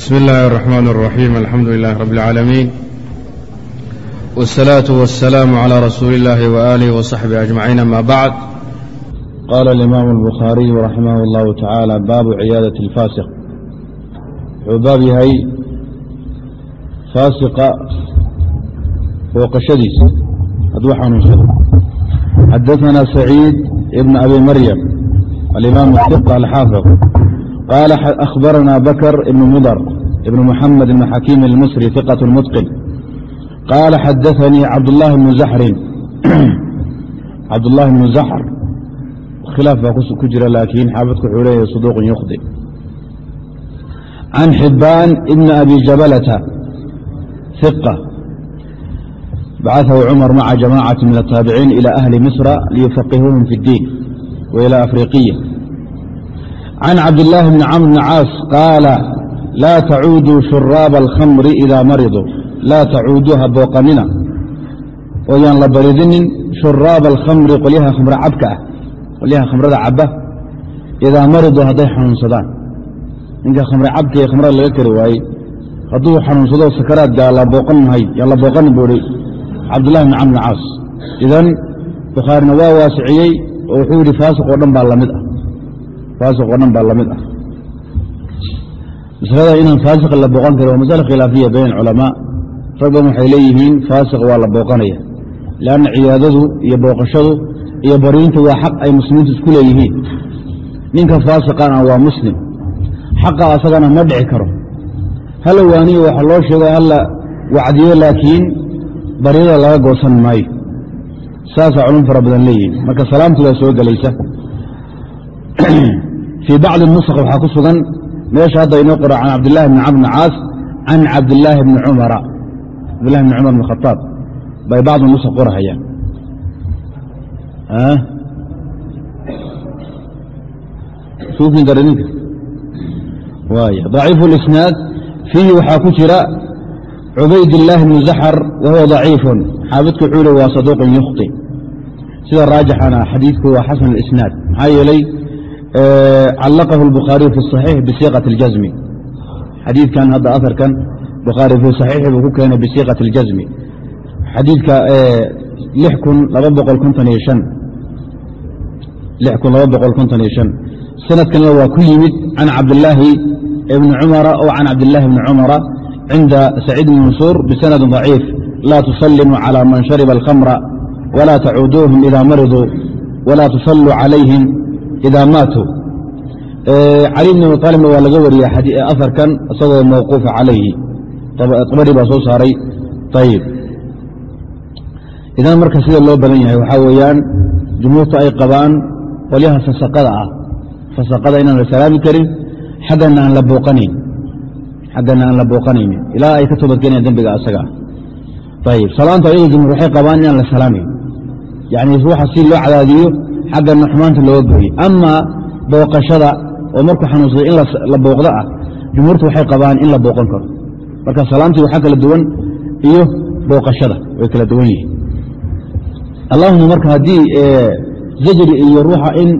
بسم الله الرحمن الرحيم الحمد لله رب العالمين والصلاة والسلام على رسول الله وآله وصحبه أجمعين أما بعد قال الإمام البخاري رحمه الله تعالى باب عيادة الفاسق wuxuu baab yahay faasiqa booqashadiisa hadduu xanuunsado xadaثana سacيid بn abi maryam alimaam الثقة alxaafiظ qaala أkhbarana bakr ibn mudr ibn muxamed ibn xakiim اlmsri ثiqة mتqin qaala xadaثanii cabdالlahi bnu zaxrin cabdالlahi bnu zaxr khilaaf baa ku jira laakiin xaafidku wuxuu leeyahay صduuq yukdi can xibaan ibn abi jabalata hiqa bacaثahu cumar maca jamacati min الtaabiciin ilى ahli misra liyufaqihuuhum fi اddiin wa ilى afriqiya can cabdillaahi bni camr bni caas qaala laa tacuuduu shuraaba alkhamri idaa mariduu laa tacuuduu ha booqanina oo yaan la baridinin shuraaba alkhamri qolyaha khamre cabka ah qolyaha khamrada caba idaa mariduu hadday xanuunsadaan ninka khamre cabka ee khamrada laga kari waayey hadduu xanuunsado sakaraadka la la booqanin buu ihi cabdullahi bn camr bn caas idan bukhaarina waa waasiciyey oo wuxuu yidhi faasiq oo dhan baa la mid ah faasiq oo dhan baa la mid ah masalada inaan faasiq la booqan karin waa masale khilaafiya bayn culamaa rag badan waxay leeyihiin faasiq waa la booqanaya leanna ciyaadadu iyo booqashadu iyo bariintu waa xaq ay muslimiintu isku leeyihiin ninka faasiqana waa muslim xaqa asagana ma dhici karo hala waaniyo waxa loo sheego hala wacdiyo laakiin baryada laga goosan maayo saasaa culum fara badan leeyihiin marka salaamtudaa soo gelaysa fii bacdi nusakh waxaa ku sugan meesha hadda inoo qora can cabdilahi bni camr bni caas can cabdilaahi bni cumara cabdillahi bni cumar bn khataab bay bacdi nusakh qorahayaan. Suukin kara ninka? Waaya daciifu lisnaad fiihi waxaa ku jira cubaydillaahi bni zaxar wahuwa daciifun. Xaabidka wuxuu le waa saduuqun yukhti. Sida raajixana xadiidku waa xasan alisnaad. Maxaa yeeley callaqahu اlbukhaariyu fi الصaxiix bisiiqaةi اljazmi xadiidkan hadda aharkan bukhaari fii صaxiixi buu ku keenay bisiiqaةi اljazmi xadiidka lix kun laba boqol konton iyo an lix kun laba boqol konton iyo shan sanadkanna waa ku yimid can cabdillaahi bni cumara o can cabdillaahi bni cumara cinda saciid bni mansuur bisanadi ضaciif laa tusallimuu calى man shariba alkhamra walaa tacuuduuhum ida mariduu walaa tusalluu calayhim ida maatuu cali bn abi waa laga wariyey aharkan isagoo mawquufa calayhi abari baa soo saaray ayib idan marka sida loo badan yahay waxaa weeyaan jumhuurtu ay qabaan qolyaha fasaqada ah fasaqada inaan la salaami karin xaggana aan la booqanayn xaggana aan la booqanaynin ilaa ay ka toobadkeenayan dembiga asaga ah ayib salaanta ayagu jumhuur waxay qabaan inaan la salaamayn yacni ruuxa si loo cadaadiyo xaggana xumaanta looga gooye ama booqashada oo markuu xanuunsaday in la booqdo ah jumhuurtu waxay qabaan in la booqan karo marka salaamtii waxaa kala duwan iyo booqashada way kala duwan yihiin allahuma marka haddii zajri iyo ruuxa in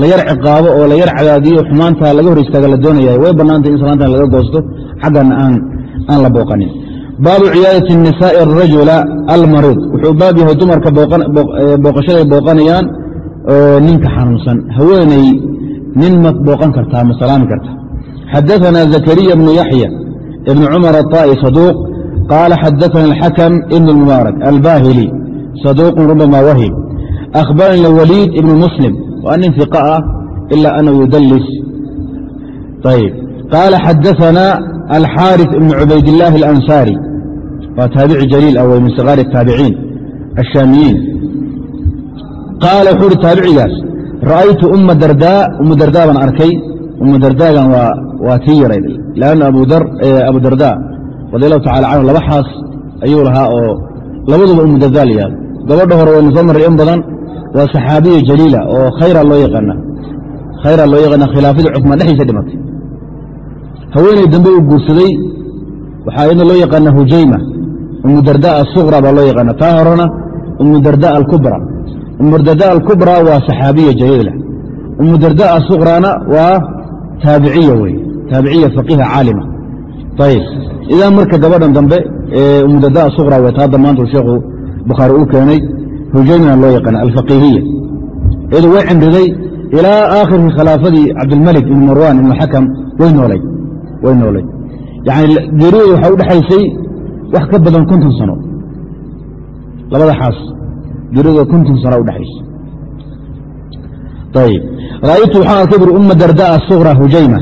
la yar ciqaabo oo la yar cadaadiyo xumaanta laga hor istaaga la doonaya way bannaantay in salaantan laga goosto xaggana aan la booqanin baabu ciyaadati الnisaaءi الrajula almariid wuxuu baab yahay dumarka booqashaday booqanayaan ninka xanuunsan haweeney nin ma booqan kartaa ma salaami karta xadaثana zakariya bnu yaxya ibn cumar aلطa'i saduuq qaala xadaثana اlxakm ibn اlmubaarak albahili saduuq rubama wahim akhbarani waliid ibn muslim waa nin iqa ah ila anahu yudalis ayb qaala xadaثana alxaariث ibn cubaydاllaahi اlansaari waa taabici jaliil ah wey min sigaar الtaabiciin الshaamiyiin qaala wuxuu uhi taabicigaas ra'aytu uma dardaa umu dardaa baan arkay umu dardaagan waa tii yarayd lanna abu darda radi allahu tacala canhu laba xaas ayuu lahaa oo labaduba umu dardaa la yihahdo gabadha hore waynu soo marray in badan waa saxaabiya jaliila oo khayra loo yaqaana khayra loo yaqaana khilaafadii cusmaan dhexdiisa dhimatay. Haweeney dambe uu guursaday waxaa iyadna loo yaqaana hujayma umu darda asuqra baa loo yaqaana taa horena umu darda alkubra umu darda alkubra waa saxaabiya jaliila umu darda asuqrana waa taabiciya wey. Taabiciya faqiha caalima. Ayib idaa marka gabadhan dambe ee mudada suqra wet hadda maanta sheekhu bukhaari uu keenay hujaymina loo yaqaana alfaqiihiya. Iyadu way cimriday ilaa aakhirkii khilaafadii cabdilmalik ibn marwan ibn xakam way noolay. Way yani geeriyooda waxaa u dhexaysay wax ka badan konton sano. Labada geeriyooda konton sano udhexaysay ayib ra'aytu waxaan arkay buri umma dardaa suqra hujayma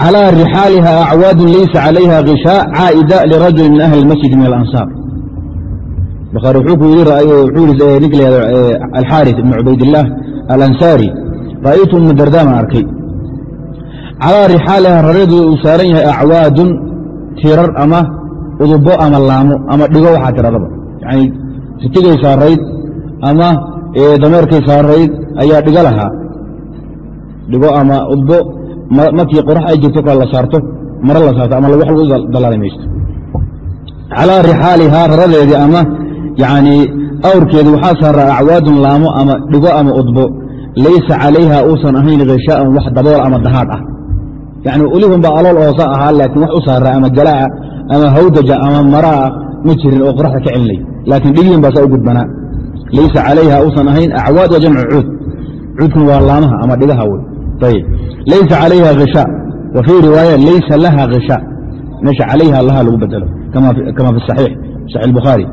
calى rixaaliha acwaadun laysa calayha hishaa caa'ida lirajuli min ahli اlmasjid min alansaar. Bukhaari wuxuu ku yidhi ninka la alxaaris ibn cubaydillaah alansaari ra'aytu umma dardaa baan arkay. Calaa rixaaliha rareedu uu saaran yahay acwaadun tirar ama udubo ama laamo ama dhigo waxaa tiradaba. Yani sitigay saarayd ama dameerkay saarayd ayaa dhigo lahaa. Dhigo ama udbo markii qorax ay jirto kale la saarto maro la saarto ama wax lagu dalaalimaysto calaa rixaalihaa raradeedii ama yani awrkeedii waxaa saaraa acwaadun laamo ama dhigo ama udbo. Laysa calayha uusan ahayn hishaa'an wax dabool ama dahaadh ah. Yani ulihunba alool oosa ahaa laakiin wax u saaraa ama galaa ama hawdaja ama maraa ma jirin oo qoraxda ka celinay laakiin dhigiin baa saa u gudbanaa laysa calayha uusan ahayn acwaad waa jamcu cuud. Cuudkuna waa laamaha ama dhigaha wey ayb laysa calayha hishaa wa fii riwaaya laysa laha hishaa meesha calayha laha lagu bedelo kama fi saxiix saxiix bukhaari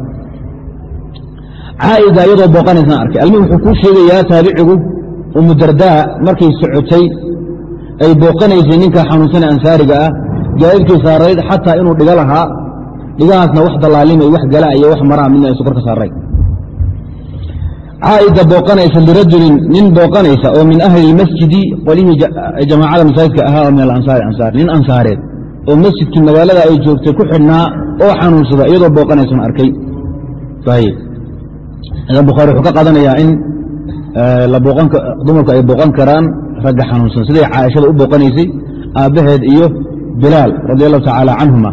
caa'ida iyadoo booqanaysaan arkay. Almih wuxuu kuu sheegayaa taabicigu umu dardaa markay socotay ay booqanaysay ninka xanuunsana ansaariga ah gaadidkii saarayd xataa inuu dhigo lahaa dhigahaasna wax dallaalimay wax gala iyo wax maraa midna aysu korka saaray caa'ida booqanaysa lirajulin nin booqanaysa oo min ahli lmasjidi qolihii jamaacada masaajidka ahaa oo min alansaari ansaar nin ansaareed oo masjidkii magaalada ay joogtay ku xidhnaa oo xanuunsada iyadoo booqanaysan arkay. Idan bukhaari wuxuu ka qaadanayaa in dumarku ay booqan karaan ragga xanuunsan. Siday caaishada u booqanaysay aabbaheed iyo bilaal radi allahu tacaala canhuma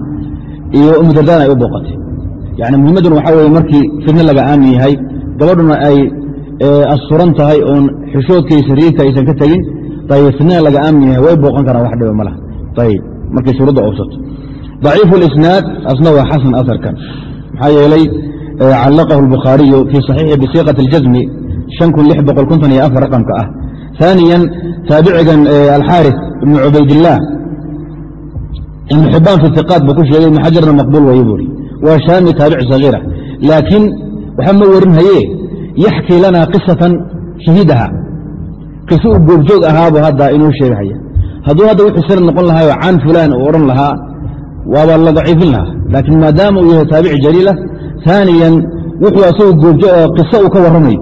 iyo umu dardaan ay u booqatay. Yani muhimmadduna waxaa weye markii fidno laga aamin yahay gabadhuna ay asturan tahay oon xishoodkaiyo sariirka aysan ka tegin fidnada laga aamin yahay way booqan karaan wax dhiba ma ayb markay shuruudda oobsato daciifu lisnaad asna waa xasan asarkan. Maxaa yeelay callaqahu albukhaariyu fii saxiixi bisiiqati اljasmi raqamka ah. ثaaniyan taabicigan alxaaris ibnu cubaydillaah ibnu xibaan fi iqaat buu ku sheegay ibnu xajarna maqbuul waye waa shaami taabici sagiira. Laakiin waxa ma warin haye yaxkii lana qisatan shahiidaha. Qiso uu goobjoog ahaabu hadda inuu sheegahaya hadduu hadda wuxuu sir noqon lahaayo can fulaan uu odhan lahaa waaba la daciifin lahaa. Laakiin maadaama uu yahay taabici jaliila ثaaniyan wuxuu asagu goobjoog oo qiso uu ka warramayo.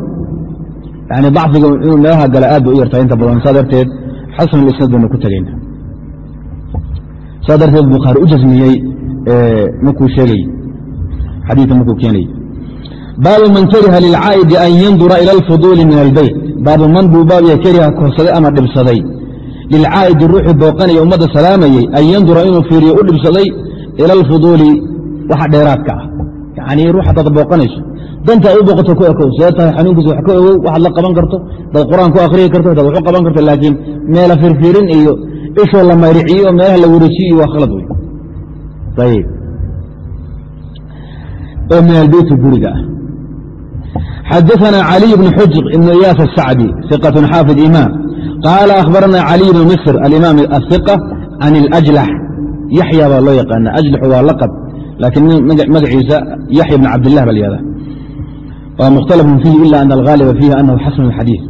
Yani dacfiga inuu meelaha gala aad bay u yartaa inta badan. Saa darteed xasan اlisnaad baynu ku tegayna saa darteed bukhaari u jasmiyey markuu sheegay xadiika markuu keenay baabu man kariha lilcaa'idi an yandura ila alfuduuli min albeyt baabu man buu baab yahay kariha korsaday ama dhibsaday. Lilcaa'idi ruuxii booqanaya ummadda salaamayey an yandura inuu fiiriyo u dhibsaday ila alfuduuli waxa dheeraadka ah. Yacnii ruux haddaad booqanayso. Danta ay u booqato ku ekow see tahay xanuunkiisa wax ka ogow waxaad la qaban karto hadaad qur'aan ku akhriyi karto hadaad waxu qaban karto laakiin meela firfirin iyo ishoo la mayriciyo oo meelaha la wareejiyo iyo waa khalad wey oo min albeyti guriga ah xadaثna عaliي بن xujr ibn iyaas الsacdi ثiqة xaafid imaam qaala akhbarana عaliي bn misr alimaam الثiqة can اlأjlax yaxya baa loo yaqaana ajlaxu waa laqab laakiin magaciisa yaxya bn cabdilah ba lyahda waa mukhtalafun fiihi ila an alغaaliba fiihi anahu xasn اxadiiث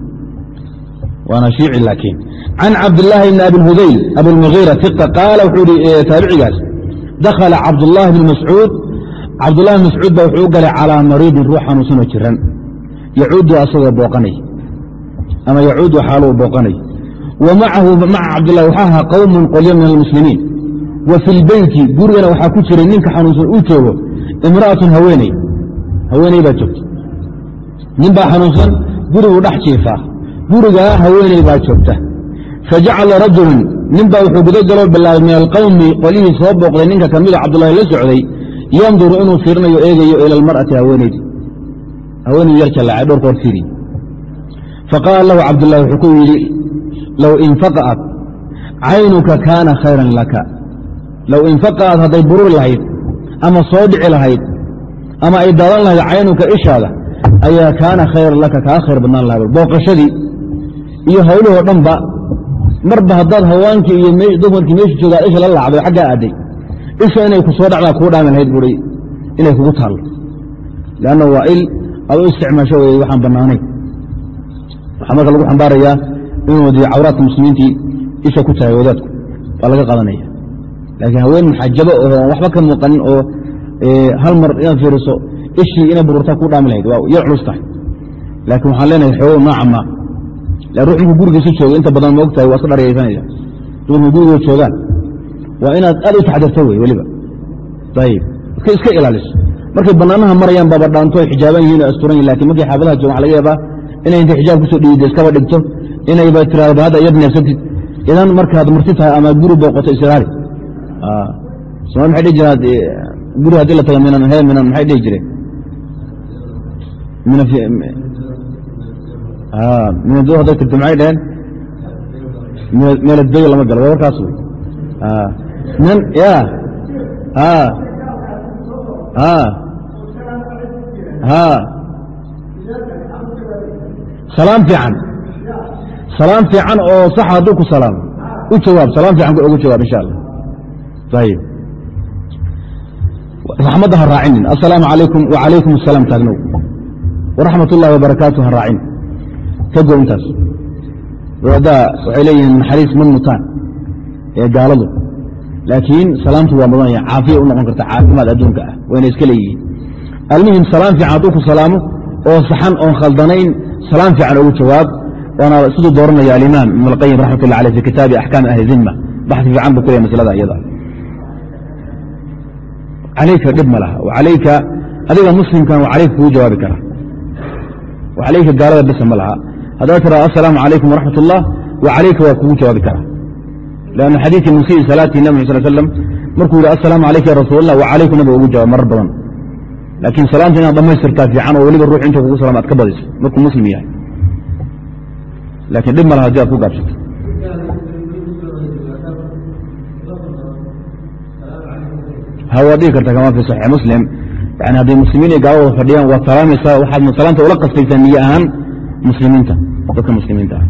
waana shiici laakiin can cabdالlahi bn abi hudayl abulmugiira ثiqa qaala wuxuu ihi taabicigaas dakhala cabdالlahi bn mascuud cabdulahi mascuud ba wuxuu u galay calىa mariidin ruux xanuunsanoo jiran. Yacuudu asagoo booqanay. Ama yacuudu xaaluu booqanay. Wa macahu maca cabdilah waxaa ahaa qowmun qolyo min almuslimiin. Wa fi lbeyti gurigana waxaa ku jiray ninka xanuunsan uu joogo imra'atun haweeney. Haweeney baa joogta nin baa xanuunsan guriguu dhex jiifaa gurigaa haweeney baa joogta. Fajacala rajulun nin baa wuxuu guda galoo bilaabay min alqowmi qolyihii soo booqday ninka ka mida cabdulahi la socday yanduru inuu fiirinayo eegayo ila almar'ati haweeneydi haweeneydu yar jallacay dhowr koor fiiri faqaala lahu cabdullahi wuxuu ku yidhi low infaqa'at caynuka kaana khayran laka low infaqaad hadday bururi lahayd ama soo dhici lahayd ama ay daadan lahayd caynuka ishaada ayaa kaana khayran laka kaa khayr badnaan laha booqashadii iyo hawlahoo dhanba marba haddaad hawaankii iyo dumarkii meesha joogaa isha la laacday xaggaa aaday isha inay ku soo dhacdaa kuu dhaami lahayd buui inay kugu taallo lanna waa il aad u isticmaasho wey waxaan bannaanayn. Waxaa marka lagu xambaarayaa inuu dee cawraadka muslimiintii isha ku tahay wadaadku waa laga qadanaya laakiin haween muxajabo oo waxba ka muuqanin oo hal mar inaad fiiriso ishii inay bururtaa ku dhaami lahayd waa yar culus tahay. Laakiin waxaan leenahay xoogow nooca ma ruux markuu gurigiisu joogo inta badan ma waa iska dharyaysanaysa dumarku gurigoo joogaan waa inaad aad u taxdirto wey weliba. Ayib iska ilaaliso. Markay bannaanaha marayaan baaba dhaanto ay xijaaban yihiin o asturan yihiin laakiin markay xaafadaha joogan waxa laga yaabaa inay intay xijaab ku soo dhiidda iskaba dhigto inayba tiraado hadda iyad neefsatid. Idan markaad marti tahay ama guri booqoto israari. Somaali maxay dhihi jiraan guri haddii la tago minan he minan maxay dhihi jireen? Minado hadday tirto maxay dhaheen? Meeladbey lama galo waa warkaas wey salaam fiican. Oo saxa hadduu ku salaamo u jawaab salaam fiican ugu jawaab insha allah ayib raxmadda ha raacinin. Assalaamu calaykum wacalaykum asalaam taagnow. Waraxmat ullahi wabarakaatu ha raacin. Ka intaas. Wadadaa waxay leeyihiin naxariis ma mutaan ee gaaladu laakiin salaamtu waa mudanaya caafiya u noqon karta caafimaad adduunka ah wayna iska leeyihiin. Almuhim salaam fiican hadduu ku salaamo oo saxan oon khaldanayn salaam fiican ugu jawaab waana siduu dooranaya alimaam ibn اlqayim raxmat ullah aleh fi kitaabi axkaam ahli zimma. Baxi fiican buu ku leeyahy iyada. Calayka dhib ma laha alayka adiga muslimkan waa calayka kugu jawaabi kara. Calayka gaalada bisa ma laha. Haddaad tira assalaamu calaykum waraxmat ullah wa calayka waa kugu jawaabi kara lanna xadiidkii musii salaatii nabi sal slam markuu yihi assalaamu calayka ya rasuul allah wa calayku nabiga ugu jawaab marar badan laakiin salaamta inaad dhammaystirtaa fiican oo weliba ruux intuu kugu salam ad ka badiso markuu muslim yahay laakiin dhib ma laha haddii aad ku gaabsato ha waad dhigi karta kama fi saxiix muslim yani hadday muslimiin iyo gaalada fadhiyaan waad salaamaysaa waxaad salaamta ula qastaysaa niye ahaan muslimiinta dadka muslimiinta ah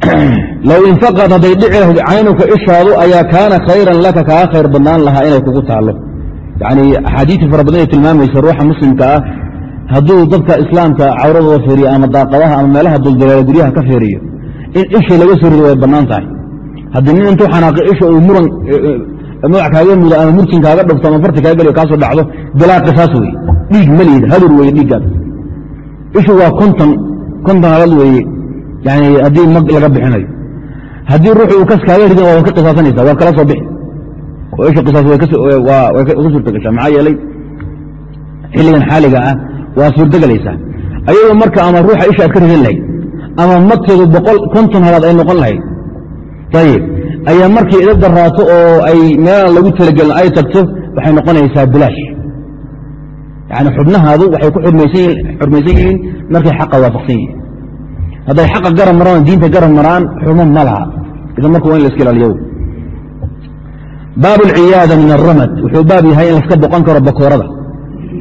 low infaqad hadday dhici lahayd caynuka ishaadu ayaa kaana khayran laka kaa khayr badnaan lahaa inay kugu taallo. Yani axaadiisii fara badan ay tilmaamaysa ruuxa muslimka ah. Hadduu dadka islaamka cawradooda fiiriyo ama daaqadaha ama meelaha duldaleelo guryaha ka fiiriyo in isha laga soo rido way bannaan tahay. Haddii nin intuu xanaaqay isha uu muran magac kaaga mudo ama murtin kaaga dhufto ama farti kaaga geliyo kaasoo dhacdo bilaa qisaas weye dhiig maliid hadur weye dhiiggaas ishu waa konton konton halad weeye yani haddii mag laga bixinayo. Haddii ruuxu uu kas kaaga ridan waa ka qisaasanaysa waa kala soo bixi. Oo isha qisaas way ka suurta gashaa maxaa yeelay xilligan xaaliga ah waa suurtogelaysaa ayadoo marka ama ruuxa isha aad ka ridan lahayd ama magteedu boqol konton halaad ay noqon lahayd ayib ayaa markay ida daraato oo ay meelaan lagu talagelin ay tagto waxay noqonaysaa bilaash. Yani xubnahaadu waxay ku xurmaysan yihiin markay xaqa waafaqsan yihiin hadday xaqa garab maraan diinta garab maraan xumo ma laha. Idan marka waa in la iska ilaaliyo. Baab alciyaada min aramad wuxuu baab yahay in laska boqon karo bakoorada.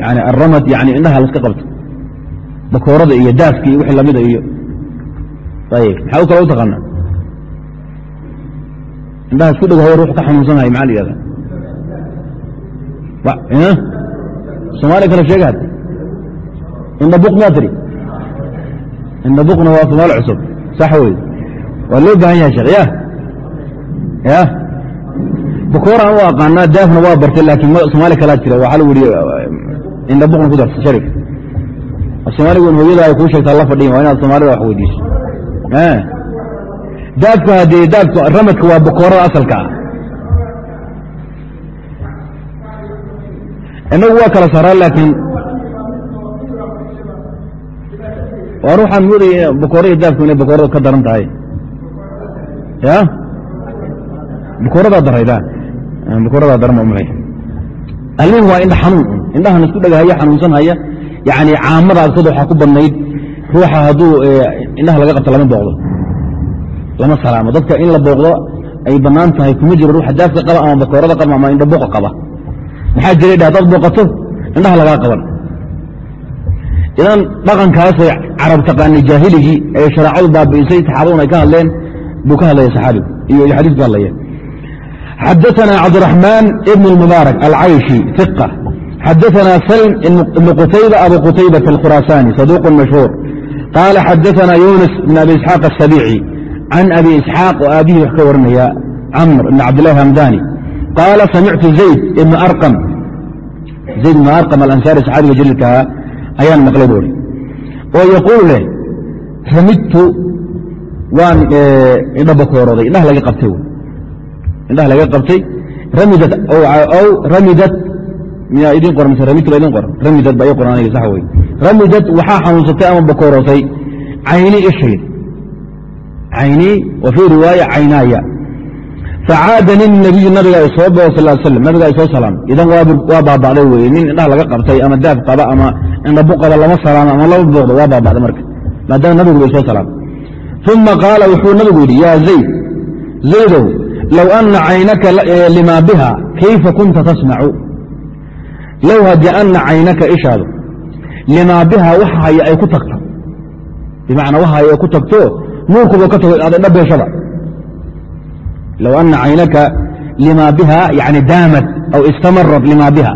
Yani aramad yani indhaha laska qabto. Bakoorada iyo daaska iyo wixii lamida iyo ayib maxaa u kala u taqaana indhaha isku dhego hawa ruux ka xanuunsanahay maxaa la yihahda soomaaliya kale sheega hadda. Indhabuq maa tiri indhabuqna waa soomaali cusub sax wey waa loo baahan yahay sheekh ya bakooraan u aqaanaa daafna waa bartay laakiin soomaali kalaa jira waxaa lagu yihi indhabuqna ku darta sharif soomaaligu in hooyada ay kuu sheegtaa la fadhiyin waa inaad soomaalida wax weydiiso daafka haddee daafka ramadka waa bakoorada asalka ah inagu waa kala saraa laakiin waa ruuxaan moodaya bakoora iyo daafku inay bakoorada ka daran tahay. Ya? Bakooradaa darayda. Bakooradaa daran ma almuhim waa indha xanuun. Indhahan isku dhegahaya xanuunsan haya yani caamada agtada waxaa ku badnayd. Ruuxa hadduu indhaha laga qabto lama booqdo. Lama salaamo. Dadka in la booqdo ay bannaan tahay kuma jiro ruuxa daafka qaba ama bakoorada qaba ama indhabuqa qaba. Maxaa jiray dheh hadaad booqato indhaha lagaa qaban idan dhaqankaasee carab taqaanay jaahiligii ee shareecadu baabi'isay saxaabadun ay ka hadleen buu ka hadlaya saxaabigu iyo xadis buu hadlaya xadaana cabdiraxmaan ibn اlmubaarak alcayshi iqa xadaana salm ibn qutayba abu qutaybata alkhuraasani saduuq mashhuur. Qaala xadaana yunis bn abi isxaaq asabici can abi isxaaq oo aabihii wax ka warinaya camr ibn cabdillahi hamdani qaala samictu zayd ibn arqam zayd ibn arqam alansaari saxaabiga jaliilka ahaa ayaan maqlay buuri oo yaquul leh ramidtu waan indhabakoorooday indhaha laga qabtay indhaha laga qabtay ramidad aw ramidad miyaa idin qoran mise ramidtu ba idin qoran ramidad ba ii qoran aniga sax wey ramidad waxaa xanuunsatay ama bakoorootay cayni ishayda caynii wa fii riwaaya caynaaya facaadani nabiyu nabiga soo bao sal nabiga ay soo salaamay idan waa baaba'day weye nin indhaha laga qabtay ama daaf qaba ama indhabu qaba lama salaamo ama lama booqdo waa baaba'day marka maadaama nabigu bay soo salaamay uma qaala wuxuu nabigu yidhi yaa zayd zaydow low ana caynaka lima biha kayfa kunta tasmacu low haddii ana caynaka ishaadu limaa biha wax haya ay ku tagto bimacnaa wax haya ay ku tagto nuurkuba ka tago aad indha beeshada low ana caynaka lima biha yani daamad aw istamarat lima biha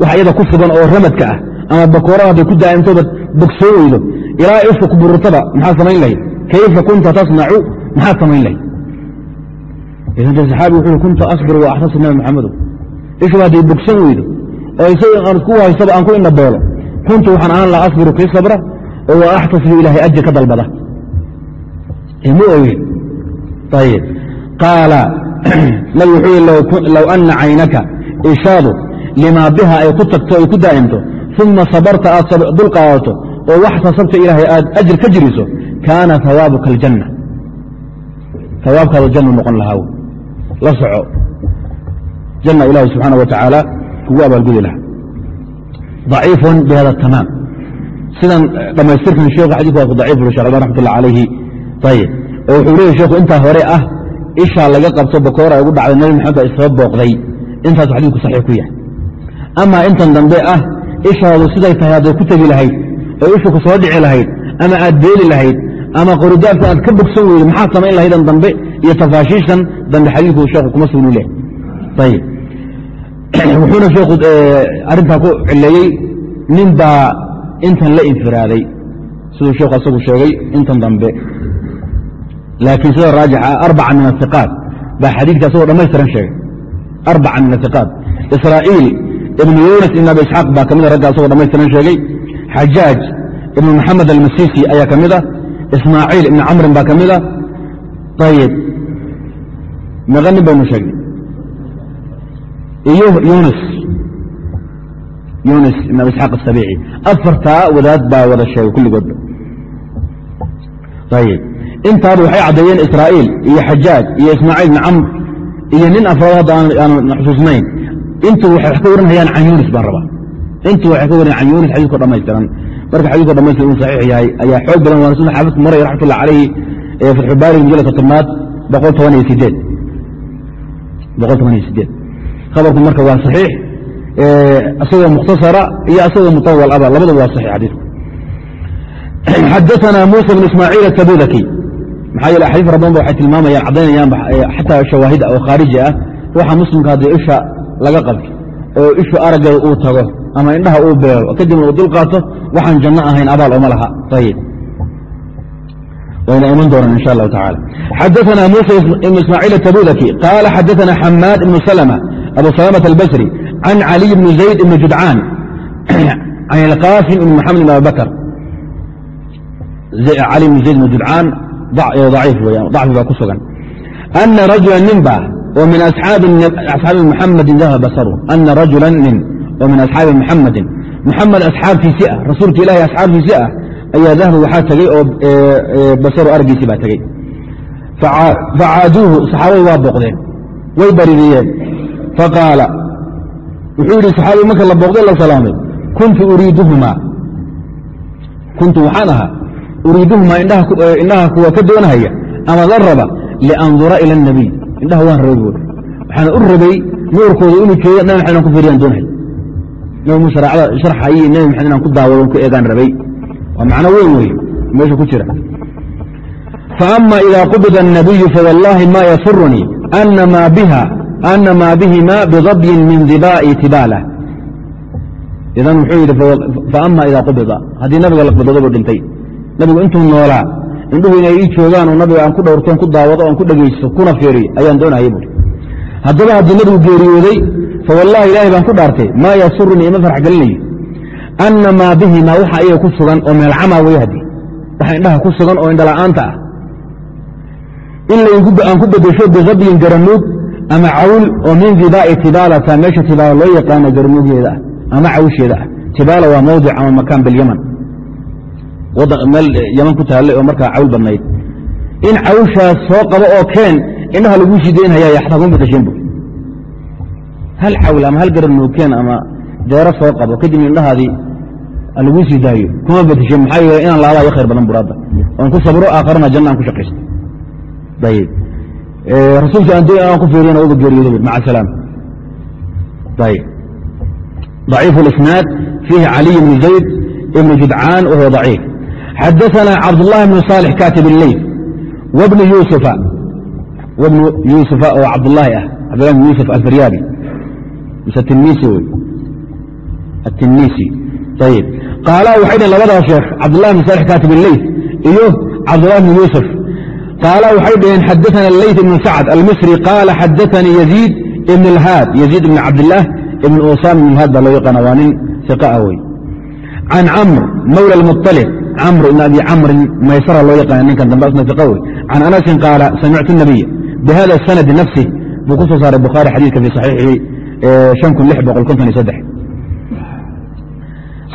wax iyada ku sugan oo ramadka ah ama bakoorada hadday ku daa'imtoba bogsoo weydo ilaa isha ku bururtaba maxaad samayn lahayd kayfa kunta tasnacu maxaad samayn lahayd idan saxaabi wuxuu kunta asbir wa axtasu nabi maxamedow ishuba hadday bogsan weydo oo isaga aan isku haystaba aan ku indhabeelo kuntu waxaan ahaan laha asbiru kii sabra oo wa axtasibu ilaahay ajir ka dalbada ma ayib qaala nabi wuxuu yihi low ana caynaka ishaadu limaa biha ay ku tagto ay ku daa'imto uma sabarta aad dul oo wax tasabta ilaahay aad ajir ka jiriso kaana hawaabuka aljanna. Hawaabkaadu jannu noqon lahaa la soco. Janna ilaahi subxaana wa kugu abaalgudi lahaa. Daciifun bihada tamaam. Sidan dhammaystirkan sheekhu xadiku waa ku daciif uri shekh alban raxmat calayhi. Ayib oo wuxuu leeyahy sheekhu intaa hore ah ishaa laga qabto bakoora ugu dhacday nabi maxamed baa isaba booqday. Intaasu xadiidku saxiix ku yahay. Amaa intan dambe ah ishaadu siday tahay hadday ku tegi lahayd oo ishu ku soo dhici lahayd ama aad beeli lahayd ama qoridaadka aad ka bogsan weydo maxaad samayn lahaydan dambe iyo tafaashiishan dambe xadiidku sheekhu kuma sugnu leh. Ayib wuxuuna sheekhu arrintaa ku cileeyey nin baa intan la infiraaday. Siduu sheekhu asagu sheegay intan dambe laakiin sida raajixa arbaca min aiqaat baa xadiidka asagoo dhammaystiran sheegay. Arbaca min aiqaat israa'iil ibnu yunis ibn abi isxaaq baa kamida ragga asagoo dhammaystiran sheegay. Xajaaj ibnu maxamed almasisi ayaa ka mida ismaaciil ibni camrin baa ka mida ayib meeqa nin baynu sheegnay. Iyo yunis yunis ibn abi isxaaq asabiici afartaa wadaad baa wada sheegay kulligoodba. Ayib intaaba waxay caddeeyeen israa'iil iyo xajaaj iyo ismaaciil bn camr iyo nin afraad hadda xusuusnayn intu waxay ka warinhayaan can yunis baan rabaa. Intu waxay ka warinayan can yunis xadiisko dhammaystiran marka xadiisko dhammaystiran uu saxiix yahay ayaa xoog badan waana sunna xaafidka maray raxmatullah calayhi ee fatxubaari mujallaka tobnaad khabarku marka waa saxiix isagoo mukhtasara iyo isagoo mutawal aba labadaba waa saxiix xadiisku xadaana muusa bn ismaaciil atabudaki maxaa yeele axaadiis fara badan ba waxay tilmaamayaan caddaynayaanb xataa shawaahid ah oo khaariji ah waxa muslimka haddii isha laga qabto oo ishu araggeeda uu tago ama indhaha uu beero kadibna uu dul qaato waxaan janno ahayn abaal ooma laha. Ayib wayna iman doonaan insha allahu tacaala. Xadaana muusa ibnu ismaaciil atabudaki qaala xadaana xamaad ibnu salma abu salamata albasri can caliy bni zayd ibni judcaan can ilqaasim ibn maxamed ibn abibakr cali ibn zayd ibn judcaan aciif weyaan dacfi baa ku sugan ana rajula nin ba oo min asxaabi muxamadin dahaba basaru ana rajula nin oo min asxaabi muxamadin muxamed asxaabtiisi ah rasuulka ilahi asxaabtiisi ah ayaa dahaba waxaa tegey oo basaru argiisii baa tegey facaaduuhu saxaabadu waa booqdeen way baridiyeen faqaala wuxuu yidhi saxaabigu marka la booqday la salaamay kuntu uriiduhumaa kuntu waxaan ahaa uriiduhumaa indhaha kuwa ka doonahaya ama la raba liandura ila اnabiy indhaha waan rabay buui waxaan u rabay nuurkooda inuu jeedo nabi maxamed inaan ku fiiriyaan doonahay nabi muuse sharxayi nabi maxamed inaan ku daawado ku eegaan rabay waa macno weyn wey meesha ku jira faama ida qubida الnabiyu fawallahi ma yasurunii ana maa bihima bidabyin min dibaa'i tibaala idan wuxuu yidhi faama ida qubida haddii nabiga la qibdoobu dhintay nabigu intuu noolaa indhuhu inay ii joogaan oo nabiga aan ku dhowrtoon ku daawado oon ku dhegaysto kuna fiiriyo ayaan doonayay buui haddaba haddii nabigu geeriyooday fawallahi ilaahay baan ku dhaartay maa yasurunii ima farx gelinayo ana maa bihima waxa iyaga ku sugan oo meelcamaa wey haddii? Waxa indhaha ku sugan oo indhala'aanta ah. In aan ku bedesho bidabyin garanuug ama cawl oo min dibaa'i tibaalata meesha tibaala loo yaqaano garanuugyeeda ah ama cawsheeda ah. Tibaala waa mawdic ama makaan bilyaman meel yaman ku taalle oo markaa cawl badnayd in cawshaas soo qabo oo keen indhaha laguu sii daynhaya yaxtaa kuma bedesheen bu hal cawl ama hal garanuug keen ama deero soo qabo kadib indhahaadii laguu sii daayo kuma bedesheen maxaa yeele inaan laabaayo khayr badan buraadda oon ku sabro aakharana janna aan ku shaqaysto ayb rasuulka aan doon aan ku fiiriyana uba geeriyooda bu maca salaam ayb ضaciif اlisnaad fiihi caliy bn zayd ibn judcaan wahuwa ضaciif xadaثana cabdالlahi bn صaalix katib اleyl wbnu yusufa wbnu yuusufa oo cabdالlahi ah cabdillah bn yuusuf alfaryaabi mise tinisi wey atinisi ayb qaala waxay dhhen labadaa sheekh cabdالlahi bn صaalix katib اleyl iyo cabdالlah bn yuusuf qaala waxay dhaheen xadaثana leyt ibn sacd almisri qaala xadaثanii yaziid ibn اlhaad yaziid ibn cabdilaah ibn usam ibn haad baa loo yaqaana waa nin iqa ah wey can camr mawla اlmuطalib camr ibn abi camrin maysara loo yaqaan ninkan dambe asna iqa wey can anasin qaala samictu nabiy bihada sanadi nafsi buu ku saaray bukhaari xadiidka fii saxiixihi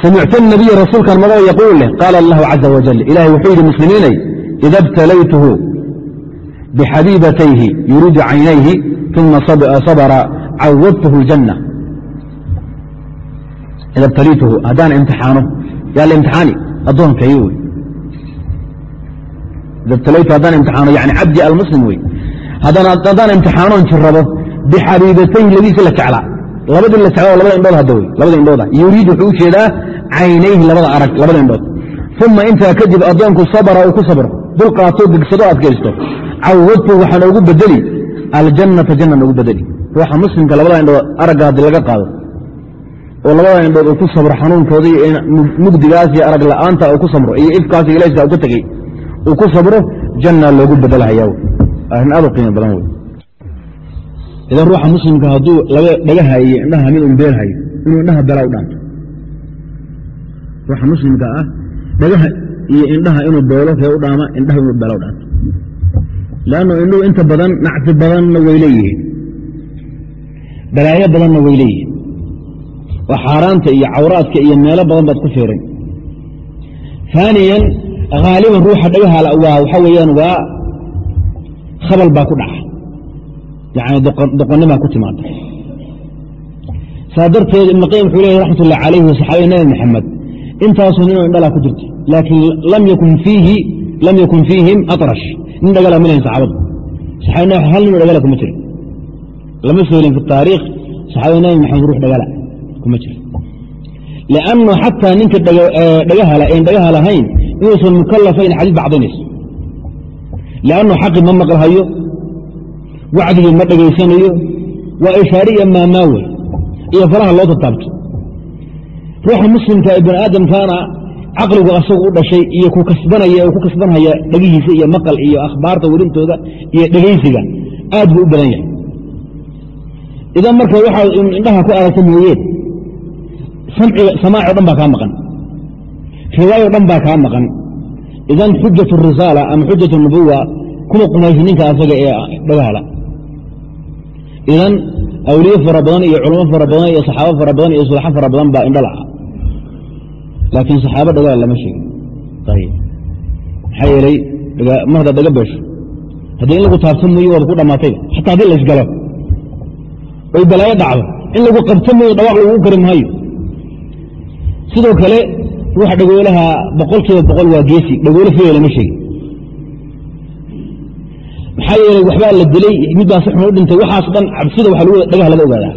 samictu nabiya rasuulkan maga yaquul leh qaala allahu caza wajal ilahay wuxuu yidhi muslimiinay ida btalaytuhu bixabiibatayhi yuriidu caynayhi uma sabra cawadtuhu janna ida btalaytuhu haddaan imtixaano yaa la imtixaani? Addoonkay wey. Ida btalaytu haddaan imtixaano yani cabdi almuslim wey. Haddaan imtixaanoon jirrabo bixabiibatayhi labadiisi la jeclaa. Labadii la jeclaa labada indhood hadda wey labada indhooda yuriid wuxuu u caynayhi labada arag labada indhood. Uma intaa kadib addoonku sabra uu ku sabro. Dulqaato gegsado adkaysto cawadtu waxaan ugu bedeli aljannata janna noogu bedeli ruuxa muslimka labada indhood aragga haddii laga qaado oo labada indhood uu ku sabro xanuunkooda mugdigaas iyo arag la'aanta uu ku sabro iyo ifkaas iyo ilayska uga tegey uu ku sabro janna loogu bedelhayaa arrin aad u qiimo badan wey idan ruuxa muslimka hadduu laba dhagaha iyo indhaha mid un beelhayo inuu indhaha belaa u dhaanto ruuxa muslimka ah dhagaha iyo indhaha inuu beelo ree u dhaama indhaha inuu beela u dhaanto lanno indhuhu inta badan nacfi badanna way leeyihiin. Balaayo badanna way leeyihiin oo xaaraanta iyo cawraadka iyo meelo badan baad ku fiirin. Aaniyan haaliban ruuxa dhagahala waa waxa weeyaan waa khabal baa ku dhaca. Yani doqonnimaa ku timaada saa darteed ibn qayim wuxuu leeyahy raxmat ullah calayhi saxaabada nabi maxamed intaasoo ninoo indhalaa ku jirta laakiin lam yakun fiihim atrash. Nin dhagala ma lahin saxaabadu. Hal ninoo dhagala kuma jiro lama soo fi taariikh saxaabada nabi maxamed ruux dhagala kuma jiro liannu xataa ninka dhagahala een dhagaha lahayn inuusan mukalafayn xadiis ba cadaynayso liannu xaqi ma maqlhayo wacdigii ma dhegaysanayo waa ishaare iyo maamaawe iyo faraha loo tataabto ruuxa muslimka ee bani aadamkaana caqligu asagu u dhashay iyo ku kasbanaya ku kasbanhaya dhegihiisa iyo maqal iyo akhbaarta werintooda iyo dhegaysiga aad buu u badan yahay idan marka waxaa indhaha ku aragta mooyeen samaac o dhan baa kaa maqan. Riwaayo dhan baa kaa maqan. Idan xujat risaala ama xujat nubuwa kuma qumaysa ninka asaga ee dhagahala. Idan awliye fara badan iyo culamo fara badan iyo saxaabo fara badan iyo sulaxo fara badan baa indhala ah laakiin saxaabo dhagaal lama sheegin. Maxaa yeelay mar haddaad dhaga beesho. Haddii in lagu taabto mooye waad ku dhammaatayba xataa haddii la isgalo. Oy balaayo dhacdo. In lagu qabto mooye dhawaaq lagugu kari maayo sidoo kale ruuxa dhagoolaha boqol kiiba boqol waa geesi dhagoole fiya lama sheegin maxaa yeelay waxbaa la dilay mid si xun u dhintay waxaaso dhan cabsida waa dhagaha laga ogaadaa.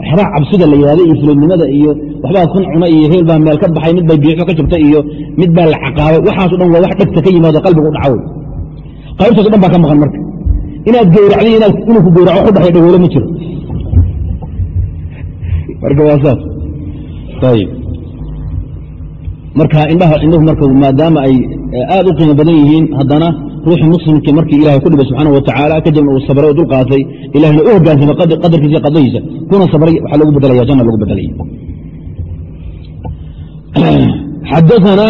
Waxbaa cabsida la yihahda iyo fuloodnimada iyo waxbaa kun cuna iyo heel baa meel ka baxay mid bay biixo ka jabtay iyo mid baa la caqaabay. Waxaaso dhan waa wax dhegta ka yimaado qalbiga u dhacawy qaybtaaso dhan baa ka maqan marka. Inaad gowracday inuu ku gowraco u dhaxay dhagoolo ma jiro. Marka waa saas marka indhaha indhuhu marka maadaama ay aad u qiimo badan yihiin haddana ruuxii muslimkii markii ilahay ku dhibay subxaana wa tacaala kadibna uu sabray oo dulqaatay ilahna u hogaansamay qadarkiisa qadadiisa kuna sabray waxaa lagu bedelaya janna lagu bedelaya xadaثana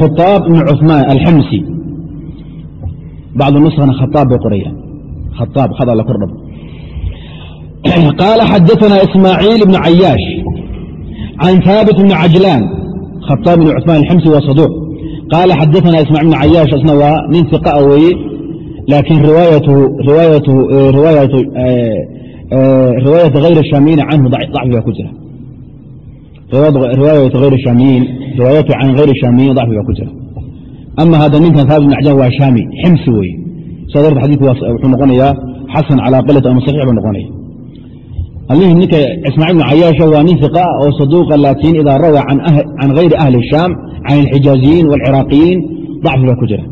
khuطaab ibn cuثmaan alxamsi bacdu nuskana khaaab bay qorayaan khaaab khada la kordhab qaala xadaثana ismaaciil ibn cayaash can haabit bn cajlaan khaaab ibn cuثmaan alxamsi waa saduuq qaala xadaثana ismaaciil bn cayaash isna waa nin iqaa weeye laakiin riwaayata hayr shaamiyiina canhu dacfi baa ku jira riwaayatu hayr shaamiyiin riwaayatu can hayr shaamiyiin dacfi baa ku jira ama hadda ninkan haabit bn cajlaan waa shaami ximsi weeye saa darteed xadidku wuxuu noqonayaa xasan calaa qalati ama saxiix buu noqonaya almihim ninka ismaaciil bn cayaasha waa nin iqa oo saduuqa laakiin idaa rawaa can hayri ahli shaam can alxijaaziyiin wاlciraaqiyiin dacfi baa ku jira.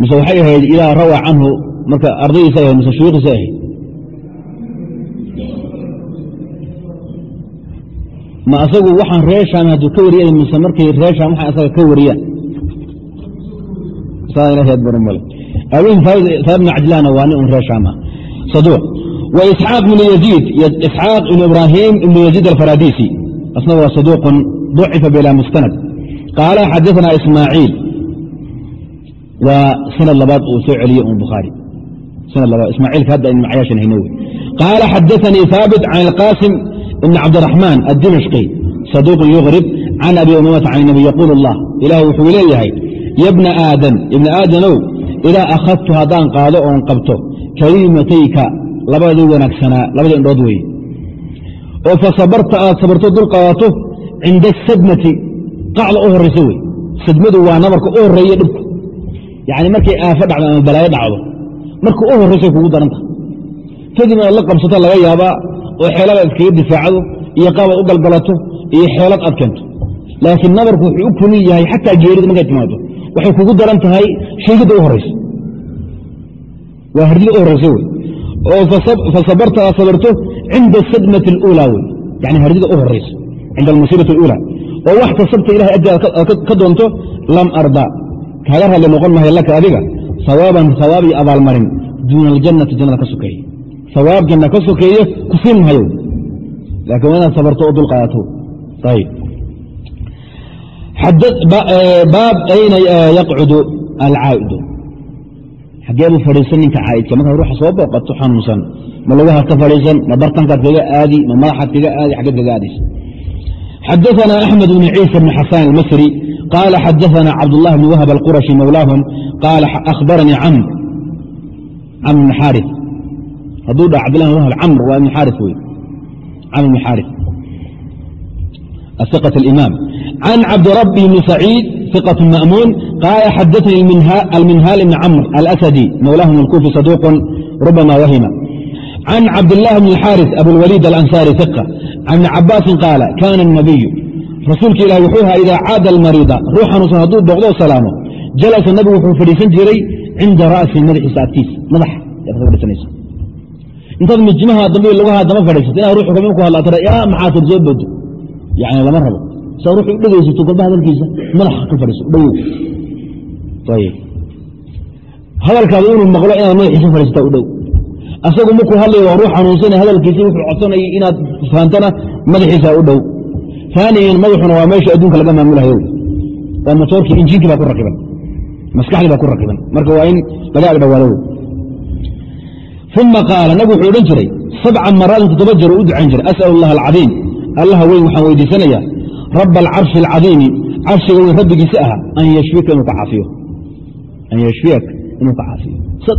Mise waxay ahayd idaa rawaa canhu marka ardaydiisa ahayd mise shuyuukiisa ahayd? Ma asagu waxaan reer shaam hadduu ka wariya mise markay reer shaam waxay asaga ka wariyaan saab bn cajlaana waa nin un reer shaam saduuq wa isxaaq ibn yaziid isxaaq ibn ibraahim ibn yaziid alfaradisi asna waa saduuqun ducifa bila mustanad qaala xadaثana ismaaciil waa sanad labaad uu soo celiye un bukhaari sanad labaad ismaaciilka hadda in macayaashan hayno wey qaala xadaثanii haabit can alqaasim ibn cabdiraxmaan addimashqi saduuqun yugrib can abi umamata can nabi yaquul اllah ilahay wuxuu leeyahay yabna aadam ibna aadanow idaa akhadtu haddaan qaado oon qabto kaliimatayka labadii wanaagsanaa labada indhood weeye. Oo fa sabarta aad sabarto dul qaadato cinda asadmati qacda u horraysa wey sadmadu waa nabarka u horreeya dhibku yacni markay aafo dhacdo ama balaayo dhacdo marka u horraysay kugu daranta kadib inaad la qabsato laga yaabaa oo xeeladaad iskaga difaacdo iyo qaabaad u galgalato iyo xeelad aad keento. Laakiin nabarku wuxuu u kulil yahay xataa geerida markay timaado waxay kugu daran tahay sheegidda u horaysa waa hardida u horaysa wey. Oo fasabarta aad sabarto cinda asadmati اluulaa wey. Yani hardida u horaysa cinda almasiibati اluulaa oo wax kasabta ilahay addi ka doonto lam arda. Kaaga radli noqon mahay laka adiga hawaaban hawaab iyo abaalmarin duuna aljannati jannada ka sokeeye hawaab janna ka sokeeye ku siin mahayo laakiin waa inaad sabarto oo dul qaadato ayb baab ayna yaqcudu alcaa'idu xagee buu fadhiisan ninka caa'idka markaad ruuxa soo booqato xanuunsan ma lugahaad ka fadhiisan ma bartankaad kaga aadi ma madaxaad kaga aadi xaggeed kaga aadaysa xadaثna أxmed بn ciisa bn xasan almasri qaala xadaثna cabdالlahi bn wahb alquraشhi mawlaahum qaala akhbaranii camr camr bn xaariث hadduu dha cabdlah bn wahb camr waa ibn xaari wey camr bn xaariث ثقة الإmام can cabdirabi bni saciid iqat ma'muun qaala xadaanii alminhaal ibni camr alasadi mowlaahum alkuufi saduuqun rubama wahima can cabdillahi bni alxaaris abulwaliid alansaari iqa can ibni cabaasin qaala kana anabiyu rasuulka ilah wuxuu ahaa idaa caada almariida ruux xanuunsan hadduu booqdo o salaamo jalasa nabigu wuxuu fadhiisan jiray cinda ra'si madaxiisa agtiisa madaxa intaad mijmaha dambe laguhaa dama fadhiisata ina ruux kaminku hadlaatara yaa maxaatad soo bodo yani lama rabo saa ruux u dhegaysato golba hadalkiisa. Madaxa ka fadhiiso. Dhowow hadalkaada inuu maqlo inaad madaxiisa fadhiisata u dhow asagu markuu hadlayo waa ruux xanuunsana hadalkiisi wuxuu codsanayay inaad fahamtana madaxiisa u dhow madaxuna waa meesha adduunka laga maamulahayo waa motoorkii injiinkii baa ku rakiban. Maskaxdii baa ku rakiban. Marka waa in laga agdhawaado uma qaala nabigu wuxuu odhan jiray sabca maraatin toddoba jeer u ducayn jiray as'al allah alcadiim allaha weyn waxaan weydiisanayaa raba alcarshi alcadiimi carshiga weyn rabbigiisa aha an yashfika inuu ka caafiyo.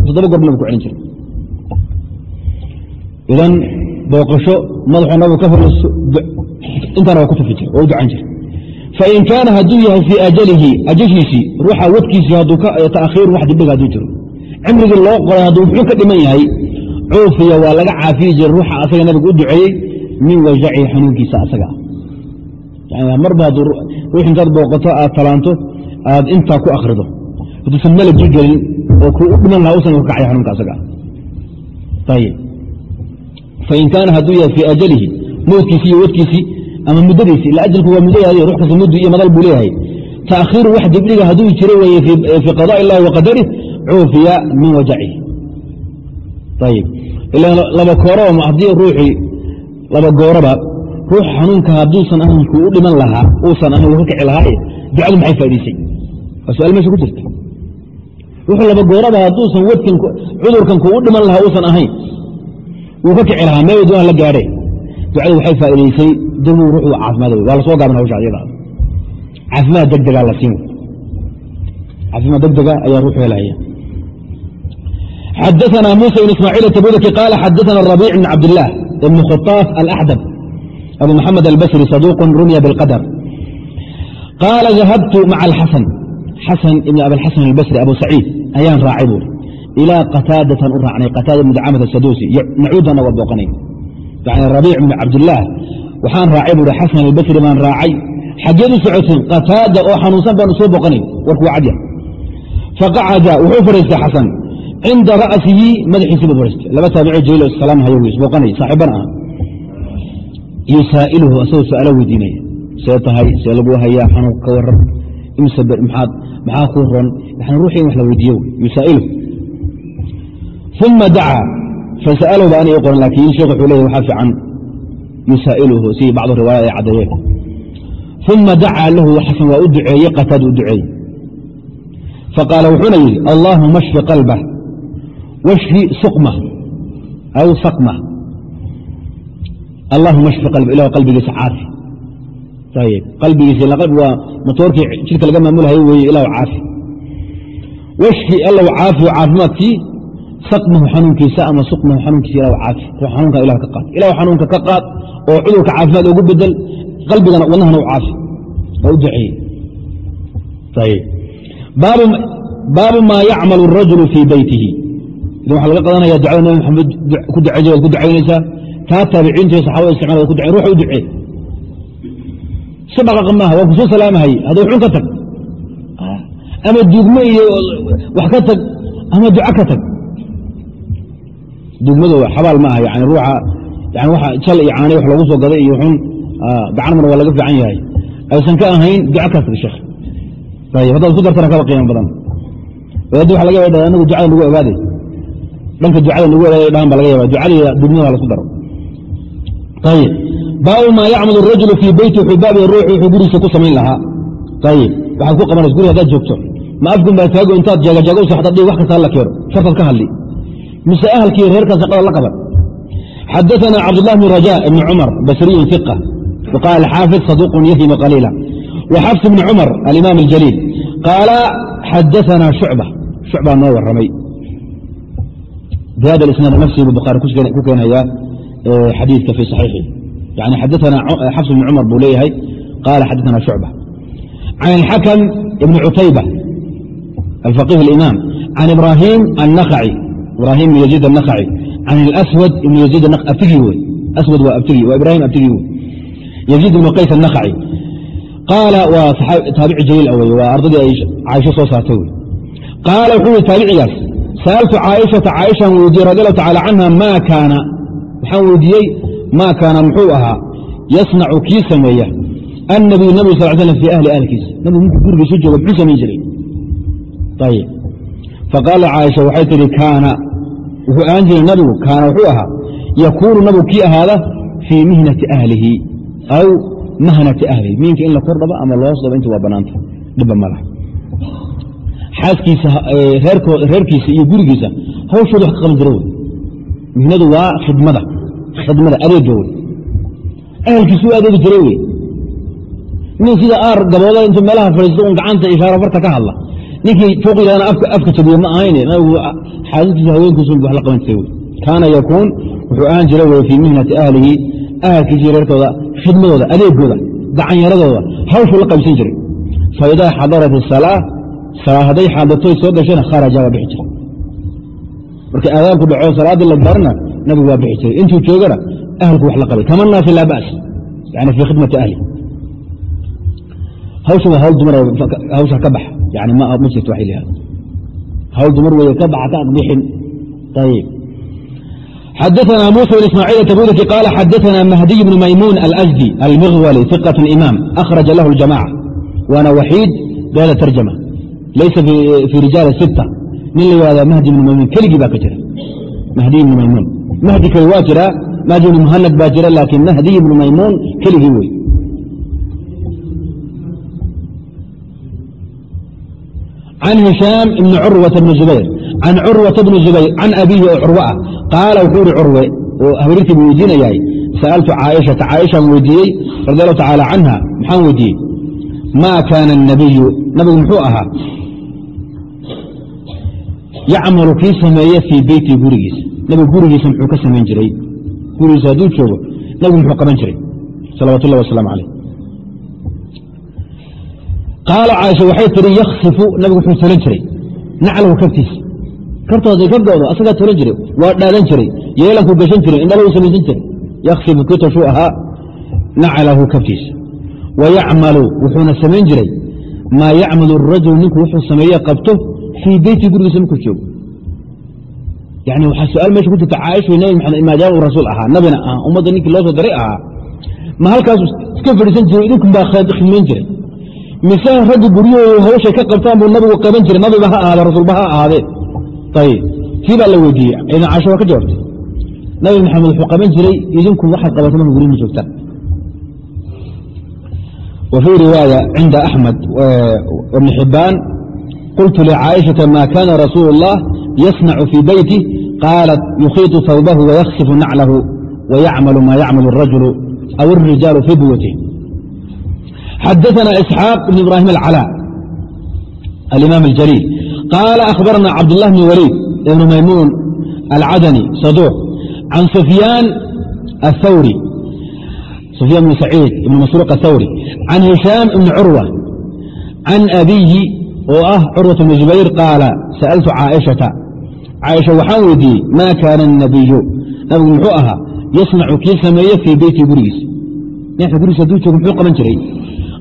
Toddoba goor nabigu ku celin jiray. Idan booqasho madaxuu nabigu ka fariisto intaana waa ku tufi jir waa u ducan jir fain kaana hadduu yahay fii ajalihi ajashiisii ruuxa wadkiisii hadduu taakhiiru wax dibdhiga hadduu jiro. Cimrigii loo qoray hadduu muxuu ka dhiman yahay cuufiya waa laga caafiyi jiray ruuxa asaga nabiga u duceeyey min wajacihi xanuunkiisa asaga. Marba hadduu ruux intaad booqato aad talaanto aad intaa ku akhrido. Hadduusan malagii gelin oo kuu u dhiman laha usan ka kacay xanuunka asaga. Ayib fain kaana hadduu yahay fii ajalihi mowdkiisii iyo wadkiisii ama muddadiisii ila ajalku waa muddo yahay rux kasta muddu iyo madal buu leeyahay. Taakhiiru wax dibdhiga hadduu jiro weeye fii qadaa illahi wa cuufiya min wajacihi ila laba kooraba haddii ruuxii laba gooraba ruux xanuunka hadduusan ahayn kuu u dhiman lahaa uusan ahayn wuu ka kici lahaaye ducadu maxay faa'idaysay waa su'aal meesha ku jirta. Wuxuu laba gooraba hadduusan wadkan cudurkan kuu u dhiman lahaa uusan ahayn wuu ka kici lahaa meel doona la gaadhe ducadu waxay faa'idaysay deguu ruuxu caafimaada waa la soo gaaban hawsha iyada caafimaad degdegaa la siin caafimaad degdega ayaa ruuxu helaya xadaثna muسى بن ismاعيل التbudki qال xadaثna الربيع بن cabd اللah بن khطاaf الأxdب أbu mحamed الbsrي صدوq rumya bالqadr qاala ذahabtu maعa الxasن xasn ibn abiاlxaسن الbsrي abu saciid ayaan raacay buuri ilىa qataadatan u raacnay qataada bn dacamة الsadusi nacuudana waa booqanay yani رaبيc بn cabdالlah waxaan raacay buuri xasan albasri baan raacay xaggeed u socoteen qataada oo xanuunsan baanu soo booqanay warku waa cadya faqacada wuxuu fadhiistay xasan cinda ra'sihi madaxiisii buu fadhiistay laba taabico jaliil oo salaam hayo wey isbooqanay saaxiibana ah yusaa'iluhu asagoo su'aalo weydiinaya see tahay see lagu hayaa xanuunka ka waran imse maxaad maxaa kuu ron yani ruuxii in wax la weydiiyo wey yusaa'iluhu uma dacaa fasa'alahu ba anay qoran laakiin sheekh wuxuu leeyahy waxaa fiican yusaa'iluhu sidii bacdu riwaayat ay caddeeyeen uma dacaa lahu xasan waa u duceeye qataad u duceeye faqaala wuxuuna yidhi allaahuma shfi qalbah washfi suqmah aw sakmah allaahuma shfi ilah qalbigiisa caafi qalbigiisa waa motoorkii jidhka laga maamulhayo weeye ilahu caafi washfi allow caafi caafimaadkii sakmahu xanuunkiisa ama suqmahu xanuunkiisa ilah caafi xanuunka ilah ka qaad ilah xanuunka ka qaad oo cudurka caafimaad ugu bedel qalbigana wadnahana u caafi waa u duceeye ayb baabu maa yacmalu الrajulu fii beytihi waxaa laga qadanaya ducada nabi maxamed ku ducay waad ku ducaynaysaa taa taabiciinta saxabada isticmal wad ku ducayn ruux u ducee si maaha waa ku soo salaamahay. Hadduu xun ka tag. Ama duugmo iyo wax ka tag ama duco ka tag. Duugmadu xabaal maaha yani ruuxa yani waxa jal iyo caanay wax loogu soo gaday iyo xun gacan mar waa laga fiican yahay. Aysan ka ahayn duco ka tag sheekh. Ayb haddaad isku dartana kaba qiimo badan. Wadaadda waxa laga anagu ducada nagu ogaaday dhanka ducada nagu ogaaday dhahan ba laga yaba ducadii duugmada lasku daro ayib baabu maa yacmalu arajulu fii beyti xubaabi ruuxu wuxuu gurigiisa ku samayn lahaa ayib waxaad ku qabanaysa guriga hadaad joogto ma afgun baa taago intaad jeegajaago u saxda dhig wax kasta la keeno shartaad ka hadli mise ahalkii reerkan shaqada la qaban xadaثna cabdالlah bn rajاء bn cmar basriyu ثiqة وqال xاafiظ صaduq yahim qaliila وxafs bn cmar alimam اljaliil qaala xadaثna شhucbة shucbaa noo waramay bhada isnaad nafsihi bu bukhaari ku keenaya xadiidka fi صaxiixi yani xadaثna xafs bn cmar buu leeyahay qaala xadaثna شhucbة can اlxakم ibn cutayba alfaqih اlimam can ibrahim النkci ibrahim bn yaziid النkci can اlأswad ibn yaziid abtigii wey aswad waa abtigii waa ibrahim abtigii wey yaziid ibn qays النkci qaala waa taabici jaliil wey waa ardadii ay caaisho soo saartay wey qaala wuxuu yihi taabicigaas sa'altu caaishata caaishaan weydiiyey radi allahu tacala canha maa kaana waxaan weydiiyey maa kaana muxuu ahaa yasnacu kii sameeya annabiyu nabigu sal slam fii ahli ahlkiisa nabigu markuu gurigiisu jooga muxuu samayn jiray ayib faqaala caaisha waxay tihi kaana wuxuu ahaan jiray nabigu kaana wuxuu ahaa yakuunu nabigu kii ahaada fii mihnati ahlihi aw mahnati ahlihi miinka in la kordhabo ama loos dhabo inta waa bannaanta dhibba ma laha xaaskiisa reerkiisa iyo gurigiisa hawshooda wax ka qaban jira wey mihnadu waa khidmada khidmada adeega wey ahalkiisu adeegi jiray wey nin sida aar gabooda intuu meelaha fadhiisto un gacanta ishaaro farta ka hadla. Ninkii fuuqigana afka jabiye ma ahayn nabigu bu wax la qaban jiray wey kaana yakuun wuxuu ahaan jiray wey fii mihnati ahlihi ahalkiisii reerkooda khidmadooda adeegooda gacanyaradooda hawshuu la qaybsan jiray. Faidaa xadarat isalaa salaa hadday xaadatoy soo gashana kharaja waa bixi jiray markay aadaanku dhaco salaaddii la gaarana nabigu waa bixi jiray intuu joogana ahlku wax la qabay kama naasi laa ba's yani fii khidmati ahli hawsha waa hawl dumar hawsha ka baxa yani ma jirto waxay leedahay hawl dumar weeye ka baxa ka aqbixin ayib xadaثna muسى بن ismاعيل تbudki qال xadaثna mahdiي بن maymuن الأزدي الmغwلي ثقة إmاm أkhرaجa lah الجamاعة waana waxiid bhada تrjamة laysa fii rijaal sitt nin la yihahda mahdi ibn maymuun keligii baa ka jira mahdi ibn maymuun mahdi kale waa jiraa mahdi ibn muhanad baa jira laakiin mahdi ibn maymuun keligii wey can hishaam ibni curwata bni zubayr can curwata bni zubayr can abiihi oo curwe ah qaala wuxuu ihi curwe oo habriirtii buu weydiinayahay sa'altu caaishata caaishaan weydiiyey radi allahu tacaala canha maxaan weydiiyey maa kaana الnabiyu nabigu muxuu ahaa yacmalu kii sameeye fii beyti gurigiisa nabigu gurigiisa muxuu ka samayn jiray. Gurigiisa hadduu joogo nabigu muxuu qaban jiray salawatu ullahi wasalaamu calayh. Qaala caaisha waxay tihi yaksifu nabigu wuxuu tolan jiray naclahu kabtiisa kabtooda kabdooda asagaa tolan jiray waa dhaadan jiray yeelankuu gashan jiray indhalahu samaysan jiray. Yaksifu kitashuu ahaa naclahu kabtiisa wa yacmalu wuxuuna samayn jiray maa yacmalu arajulu ninku wuxuu sameeye qabto fii beyti gurigiisa markuu joogo yani waxaa su'aal meesha ku jirta caaisha nabi maxamed maadaama uu rasuul ahaa nabina ah ummadda ninkii loo soo diray ahaa ma halkaasu iska fadhiisan jiray idinkun baa khidmayn jiray mise raggi guryahooda hawshay ka qabtaan buu nabigu qaban jiray nabiba ha ahaade rasuulba ha ahaadee ayib kii baa la weydiiyey ciidan caasho waa ka jawaabtay nabi maxamed wuxuu qaban jiray idinku waxaad qabata marka guryihi joogtaan wa fii riwaaya cinda axmed ibni xibbaan qultu licaaishata ma kana rasuulu اllah yasnacu fii beyti qaalat yukhiiطu hawbahu wayaksifu naclahu wayacmalu ma yacmalu الrajulu aw الrijaalu fii buyuutih xadaثna isxaaq bn ibrahim alcalاء alimaam اljaliil qaala akhbarna cabdالlah bn waliid ibn maymuun alcadani saduuq can sufyaan athawri sufyaan bn saciid ibn masruuq athawri can hishaam ibni curwa can abiyi oo ah curwat bn zubayr qaala sa'altu caaishata. Caaisha waxaan weydiiyey maa kaana anabiyu nabigu muxuu ahaa yasnacu kii sameeye fii beyti gurigiis. Neefka gurigiis haduu joogo muxuu qaban jiray.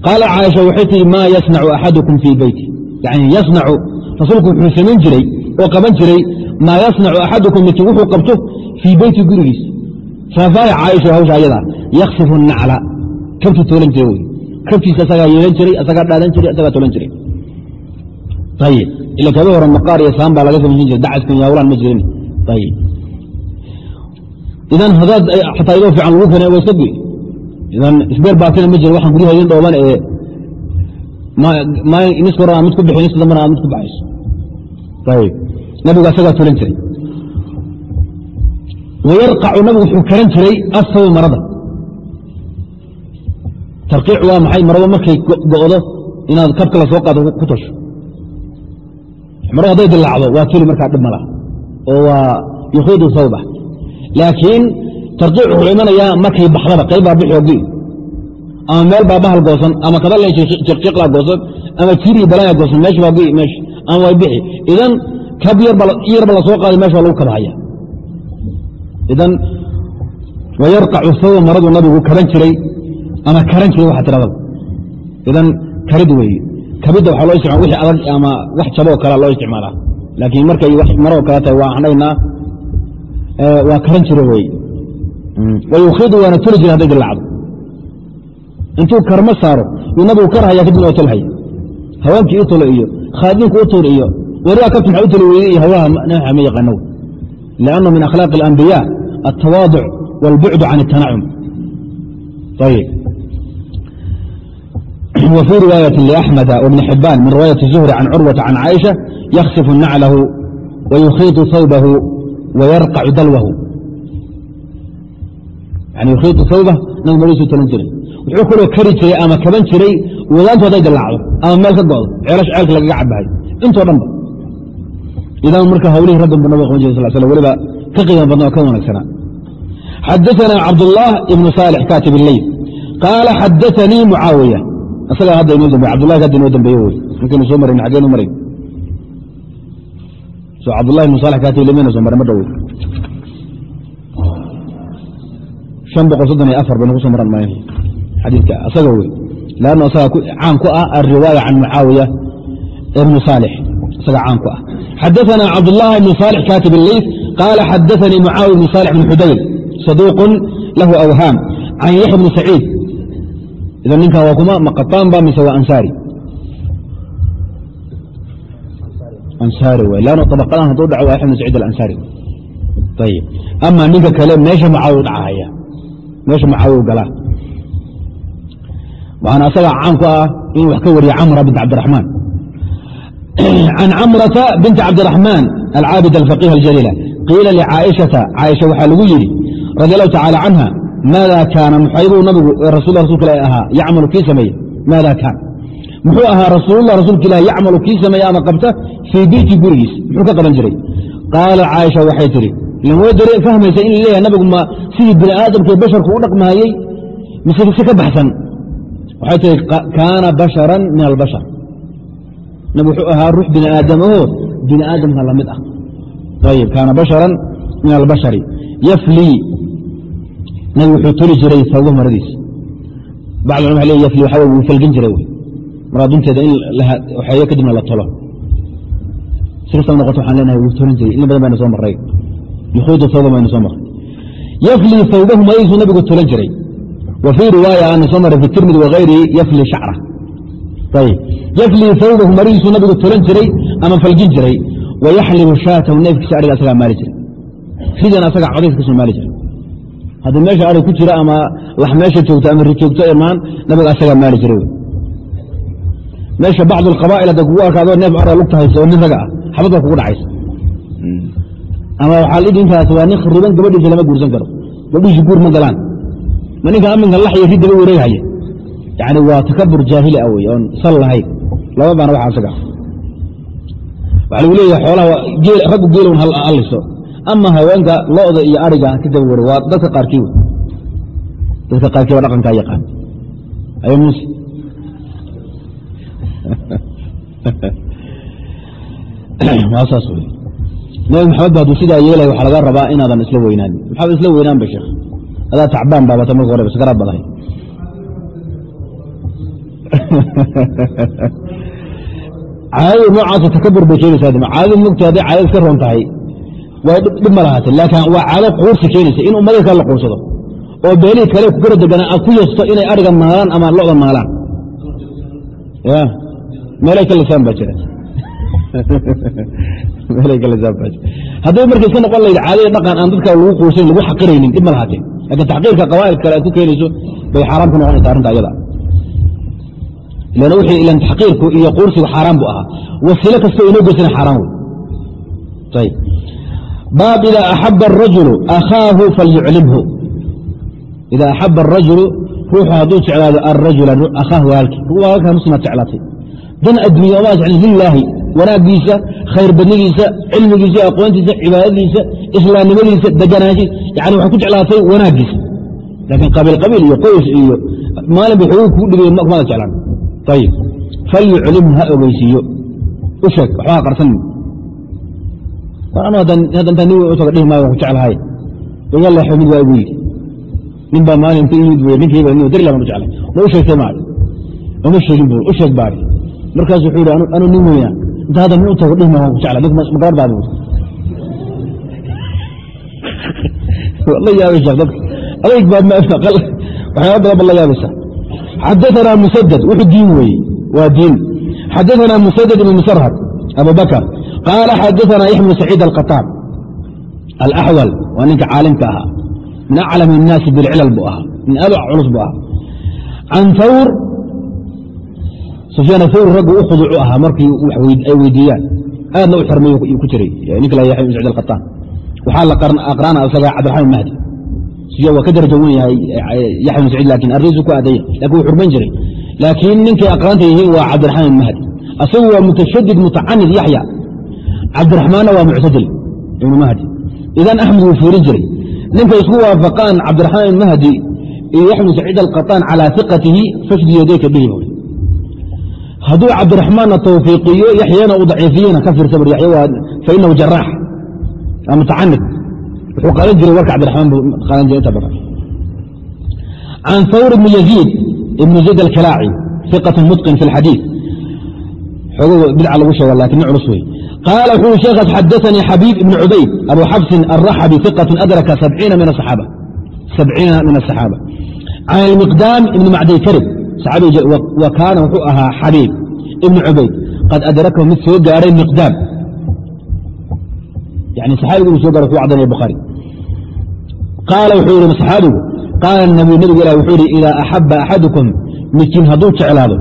Qaala caaisha waxay tihi maa yasnacu axadukum fii beyti? Yani yasnacu rasuulku wuxuu samayn jiray oo qaban jiray maa yasnacu axadukum midkii wuxuu qabto fii beyti gurigiis. Saafaya caaisha hawsha ayada yaksifu nacla kabtu toolan jira wey. Kabtiisa asagaa yeelan jiray asagaa dhaadan jiray asagaa toolan jiray ayib ila kaba hore maqaar iyo saan baa laga samaysan jiray dacaskan yawlaan ma jirin ayib idan hadaad xataa idoo fiican lagu keenay waa iska idan isbeer baatina ma jira waxaan guryaha idin dhooban ee niska hore aad mid ku bixi niska dambana aad mid ku baxayso ayib nabigu asagaa tulan jiray wayarqacu nabigu wuxuu karan jiray asaw marada tarqiic waa maxay marado markay go'do inaad kabka la soo qaado ku tasho marado hadday dilaacdo waa tuli markaa dhib mala oo waa yukhiidu sawba laakiin tarqiic wuxuu imanayaa markay baxdaba qayb baa bixi ama meel baa bahal goosan ama kabale jiqjiqlaa goosan ama tirii balaya goosan meesha baa gi meesha ama way bixi. Idan kab yarba la soo qaaday meesha waa lagu kabahaya. Idan wayarqacu sawa maradu nabigu karan jiray ama karan jiray waxa tiradaba idan karid weeye kabidda waxaa loo isticmaala wixii adag ama wax jaboo kalea loo isticmaalaa laakiin markay maroo kale tahay waa xanaynaa waa karan jira weeye wayukhidu waana tuli jira hadday dilaacdo intuu karma saaro yuu nabigu karhaya kadibna waa tolhaya haweenkii u tolo iyo khaadinku u tuur iyo warigaa kabti maxa u toli weyday iyo hawlaha nabixa ma yaqaano. Liannahu min akhlaaqi alambiya altawaaduc wاlbucdu can اtanacum ayib وفي رواية لأحمد وابن حبان من رواية الزهري عن عروة عن عائشة يخسف نعله ويخيط ثوبه ويرقع دلوه يعني يخيط ثوبه نبي مريسو تلن jiray wuxuu kaloo kari jiray ama kaban jiray wadaantu hadday dalaacdo ama meel ka go'do ceelash ceelka lagaga cabahay intoo dhan ba idan marka hawlihii raggan bu nabig qaban jiray sal slam weliba ka qiimo badna oo ka wanaagsanaa xadaثana cabdالlah ibnu صالح katib الleyl qaala xadaanii mucaawiya isagaa hadda inoo dambeeye abdullahi hadda inoo dambeeye wey markaynu soo marayn xageenu marayn so cabdullahi ibnu saalax kaati limeyna soo maray ma dhowey an boqol soddon iyo afar baynu ku maran mayn xadiidka asaga wey. Lanno isaga caan ku ah alriwaaya can mucaawiya ibnu saalix. Isaga caan ku ah. Xadaana cabdullahi ibnu saalix katib illeyf qaala xadaanii mucaawiya ibnu saalix bn xudayr saduuqun lahu awhaam. Can yaxya bni saciid idan ninkan waa kuma maqataan ba mise waa ansaari? Ansaari w lanno abaqadan hadduu dhaco waa bn saciid alansaari. Ayib ama ninka kale meesha mucaawiya dhacahaya meesha mucaawiya galaa waxaana asaga caan ku ah inuu wax ka wariye camra bint cabdiraxmaan. Can camrata binti cabdiraxmaan alcaabid alfaqih aljaliila. Qiila licaaishata caaisha waxaa lagu yidhi radi allahu tacaala canha maada kaana muxaybuu nabigu rasul rasulka ilahi ahaa yacmalu kii sameeye maada kaan muxuu ahaa rasuulullah rasuulka ilahi yacmalu kii sameeye ama qabta fii beyti gurigiis muxuu ka qaban jiray qaala caaisha waxay tidhi ilan way dare fahmaysa in la leeyahay nabigu ma sidii bini aadamkii basharku u dhaqmahayey mise si ka baxsan waxay tihi kaana basharan min albashar nabig wuxuu ahaa ruux bini aadamaho bini aadamka la ah ayib kaana basharan min albashari yaflii nabigu wuxuu toli jiray fawgo maradiis. Bacd culma le yafli wuu falgin jiray wy maraa dunteeda in waxeeyo kadibna la tolo. Si kastaba noqoto waxaan leenahay wuu tolan jiray in badan bayna soo maray yuhuudu fawga baynu soo maray yaflii fawgahu maradiisuu nabigu tolan jiray. Wa fii riwaaya ana soo maray fi tirmidi wagayrihi yafli shacra. Ayib yaflii fawgahu marihiisuu nabigu tolan jiray ama falgin jiray. Wa yaxlibu shaatahu neefkiisa ariga asagaa maali jiray. Ridan asagaa codayska ka soo maali jiray haddii meesha arig ku jira ama lax meesha joogto ama ri joogto imaan nabiga asagaa maali jiray. Meesha bacdu alqabaa'il hadda kugu arkaadoo neef ara lugta haysa oo nin raga ah xabad baa kugu dhacaysa. Ama waxaa lidhi intaas waa nin khariban gabadhiisa lama guursan karo. Gabdhihiisi guur ma galaan. Ma ninka aminka lax iyo ridaba wareeghaya yani waa takabur jaahili ah wey oon sal lahayn. Laba baana waxa asaga waxaa lagu leeyahay xoolaha raggu geelon halliso ama haweenka lo'da iyo ariga ka daba ware waa dadka qaarkii wey. Dadka qaarkii waa dhaqankaa yaqaan. Ayo muuse waa saas wey. Nabi maxamed ba hadduu sidaa yeelay waxaa laga rabaa inaadan isla weynaanin maxaad isla weynaan ba sheekh. Adaa tacbaan baabata marka horeba sakaraad badahay. Caadadu noocaasa takabur bay keenaysaa caadadu mogta hadday caadad iska roon tahay way dhib ma lahaatee laakiin waa caado quursi keenaysa in ummadii kale la quursado oo beelihii kale ku kala deganaa ku yasto inay ariga maalaan ama lo'da maalaan. Meelay ka lisaan baa jira. Haddii marka iska noqon layd caadada dhaqan aan dadka lagu quursayn lagu xaqiraynin dhib ma lahaatee. Laakiin taxqiirka qabaa'il kale aad ku keenayso bay xaaraam ku noqonaysa arrinta ayada. Lan wixii ilan taxqiirku iyo quursigu xaaraan buu ahaa. Wasiilo kastoo inoo geysana xaaraan wey baab ida axaba arajulu akhaahu falyuclimhu ida axaba arajulu ruuxu hadduu jeclaado arajula akhaahu walaalki walaalka muslimaad jeclaatay. Dan adduunya omaa jeclin lilaahi wanaagiisa khayr badnidiisa cilmigiisa aqoontiisa cibaadadiisa islaamnimadiisa deganaashi yani waxay ku jeclaatay wanaagiisa laakiin qabiil qabiil iyo qoys iyo maalin bay xoogu kuu dhigay kumada jeclaan. Ayib falyuclimhu ha ogeysiiyo. U sheeg qarsanin haddantaa nin u taga dhihi maayo waan ku jeclahay iga leexo mid waa igu yidhi nin baa maalin ka yimid wey ninkiiba nin dari laban u jeclay ma u sheegtay maali uma sheegin bu u sheeg baari markaasu wuxuu yidhi anu nin weyna inta hadda nin u tago dhihi maayo waan ku jeclay nink magabar baa buuri la yaabay sheekh dadka adayg baa waxyaaba badan ba la yaabaysa xadaanaa musadad wuxuu diin weeye waa diin xadaanaa musadad ibn musarhad abu bakr qaala xadaana yaxmud saciid alkhataab alaxwal waa ninka caalimka ahaa min aclam الnaasi bilcilal buu ahaa min al culus buu ahaa can awr sufyaana awr raggu u khuduucu ahaa markii ay weydiiyaan aadna u xirmay ku jiray ninka la yaxmud saciid alkhataan waxaa la aqraana asaga cabdiraxmaan mahdi sufyaan waa ka daraja yahay yaxmud saciid laakiin arriisu ku aadaya laakiin wuu xurmayn jiray laakiin ninkay aqraanta yihiin waa cabdiraxmaan mahdi asagu waa mutashadid mutacanid yaxya cabdiraxmaanna waa muctadil ibnu mahdi idan axmed wuu fiirin jiray ninkay isku waafaqaan cabdiraxmaan mahdi iyo yaxnu saciid alqaطaan calىa iqatihi fashdi yadayka bihi bui hadduu cabdiraxmaanna tawfiiqiyo yaxyana uu daciifiyena ka fiirsa bur yay fainahu jaraax waa mutacanid wuxuu qaadan jiray warka cabdiraxmaan buu qaadan jiray inta badan can hawr ibni yaziid ibni zayd alkalaaci iqat mutqin fi اlxadiiث xoogo bidca lagu sheega laakiin nin culus wey qaala wuxuu sheekhaas xadaanii xabiib ibni cubayd abu xabsin alraxbi iqat adraka sabciina min asaxaaba can almiqdaam ibni macday karib. Wa kaana wuxuu ahaa xabiib ibni cubayd. Qad adrakahu mid soo gaaray miqdaam. Yani saxaabigu uu soo garay ku caddanaya bukhaari qaala wuxuu yihi saxaabigu? Qaala nabiyu nabigu ilah wuxuu yihi idaa axaba axadukum midkiin hadduu jeclaado